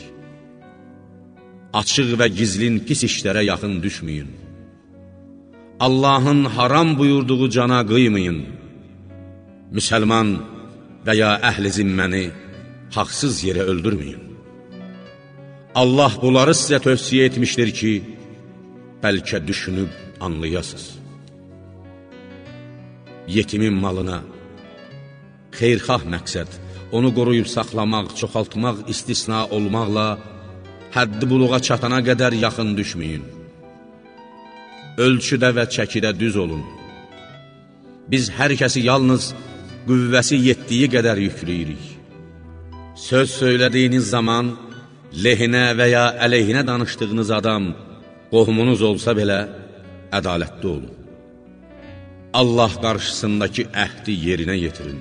Açıq və gizlin pis işlərə yaxın düşməyin. Allahın haram buyurduğu cana qıymayın müsəlman və ya əhli zimməni haqsız yerə öldürməyin. Allah bunları sizə tövsiyə etmişdir ki, bəlkə düşünüb anlayasız. Yetimin malına, xeyrxah məqsəd, onu qoruyub saxlamaq, çoxaltmaq, istisna olmaqla, həddi buluğa çatana qədər yaxın düşməyin. Ölçüdə və çəkidə düz olun. Biz hər kəsi yalnız qüvvəsi yetdiyi qədər yükləyirik. Söz söylədiyiniz zaman lehinə və ya əleyhinə danışdığınız adam qohumunuz olsa belə ədalətli olun. Allah qarşısındakı əhdi yerinə yetirin.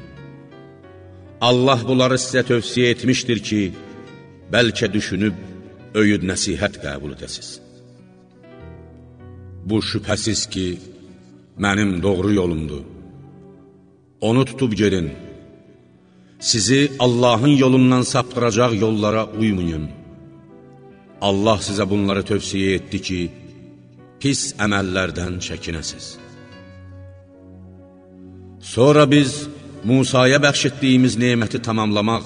Allah bunları sizə tövsiyə etmişdir ki, bəlkə düşünüb öyüd nəsihət qəbul edəsiz. Bu şübhəsiz ki, mənim doğru yolumdur onu tutub gedin. Sizi Allahın yolundan saptıracaq yollara uymayın. Allah sizə bunları tövsiyə etdi ki, pis əməllərdən çəkinəsiz. Sonra biz Musaya bəxş etdiyimiz neməti tamamlamaq,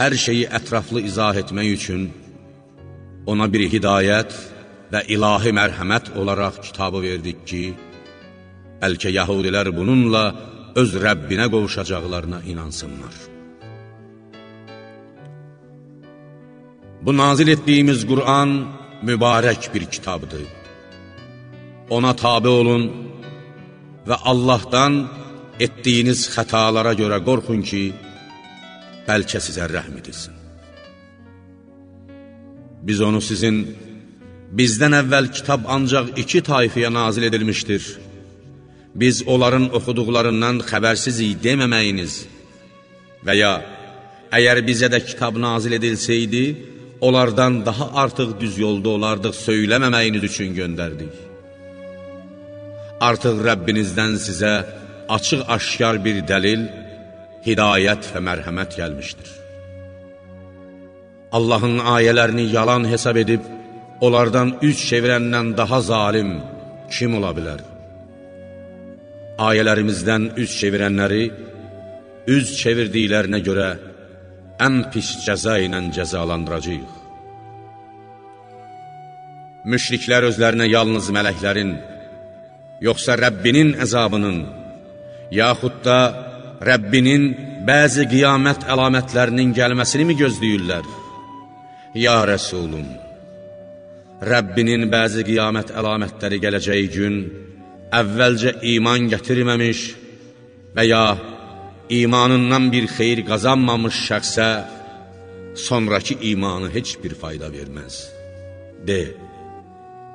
hər şeyi ətraflı izah etmək üçün ona bir hidayət və ilahi mərhəmət olaraq kitabı verdik ki, bəlkə yəhudilər bununla öz Rəbbinə qovuşacaqlarına inansınlar. Bu nazil etdiyimiz Qur'an mübarək bir kitabdır. Ona tabi olun və Allahdan etdiyiniz xətalara görə qorxun ki, bəlkə sizə rəhm edilsin. Biz onu sizin bizdən əvvəl kitab ancaq iki tayfiyə nazil edilmişdir biz onların oxuduqlarından xəbərsizik deməməyiniz və ya əgər bizə də kitab nazil edilsəydi, onlardan daha artıq düz yolda olardıq söyləməməyiniz üçün göndərdik. Artıq Rəbbinizdən sizə açıq-aşkar bir dəlil, hidayət və mərhəmət gəlmişdir. Allahın ayələrini yalan hesab edib, onlardan üz çevirəndən daha zalim kim ola bilər? ayələrimizdən üz çevirənləri, üz çevirdiklərinə görə ən pis cəza ilə cəzalandıracaq. Müşriklər özlərinə yalnız mələklərin, yoxsa Rəbbinin əzabının, yaxud da Rəbbinin bəzi qiyamət əlamətlərinin gəlməsini mi gözləyirlər? Ya Rəsulum, Rəbbinin bəzi qiyamət əlamətləri gələcəyi gün əvvəlcə iman gətirməmiş və ya imanından bir xeyir qazanmamış şəxsə sonraki imanı heç bir fayda verməz. De,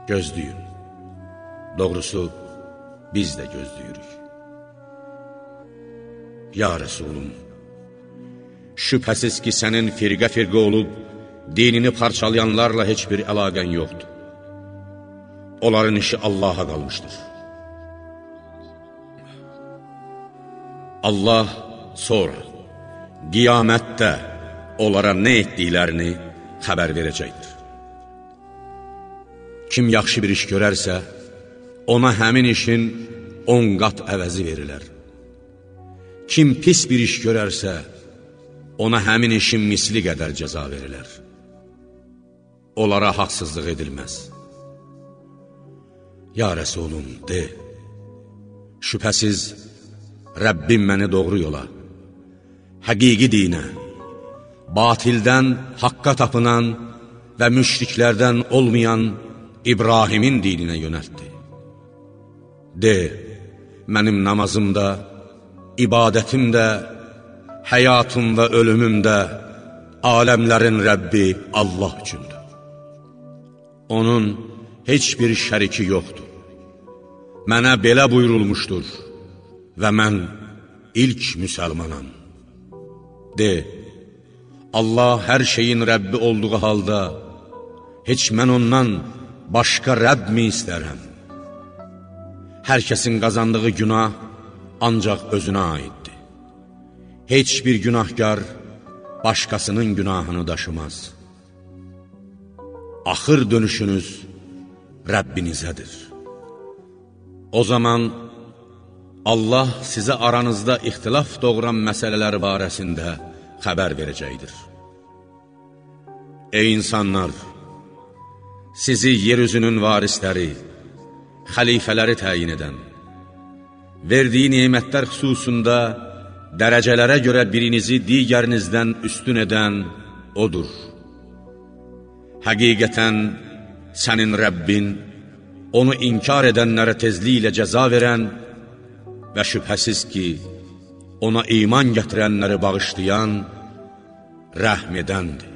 gözləyin. Doğrusu, biz də gözləyirik. Ya Rəsulum, şübhəsiz ki, sənin firqə-firqə olub, dinini parçalayanlarla heç bir əlaqən yoxdur. Onların işi Allaha qalmışdır. Allah sonra, qiyamətdə onlara nə etdiklərini xəbər verəcəkdir. Kim yaxşı bir iş görərsə, ona həmin işin on qat əvəzi verilər. Kim pis bir iş görərsə, ona həmin işin misli qədər cəza verilər. Onlara haqsızlıq edilməz. Ya Rəsulum, de, şübhəsiz Rəbbim məni doğru yola, həqiqi dinə, batildən haqqa tapınan və müşriklərdən olmayan İbrahimin dininə yönəltdi. De, mənim namazımda, ibadətimdə, həyatım və ölümümdə aləmlərin Rəbbi Allah üçündür. Onun heç bir şəriki yoxdur. Mənə belə buyurulmuşdur və mən ilk müsəlmanam. De, Allah hər şeyin Rəbbi olduğu halda, heç mən ondan başqa Rəbb mi istərəm? Hər kəsin qazandığı günah ancaq özünə aiddir. Heç bir günahkar başqasının günahını daşımaz. Axır dönüşünüz Rəbbinizədir. O zaman Allah sizə aranızda ixtilaf doğuran məsələlər barəsində xəbər verəcəkdir. Ey insanlar! Sizi yeryüzünün varisləri, xəlifələri təyin edən, verdiyi nemətlər xüsusunda dərəcələrə görə birinizi digərinizdən üstün edən odur. Həqiqətən sənin Rəbbin onu inkar edənlərə tezliklə cəza verən və şübhəsiz ki, ona iman gətirənləri bağışlayan, rəhm edəndir.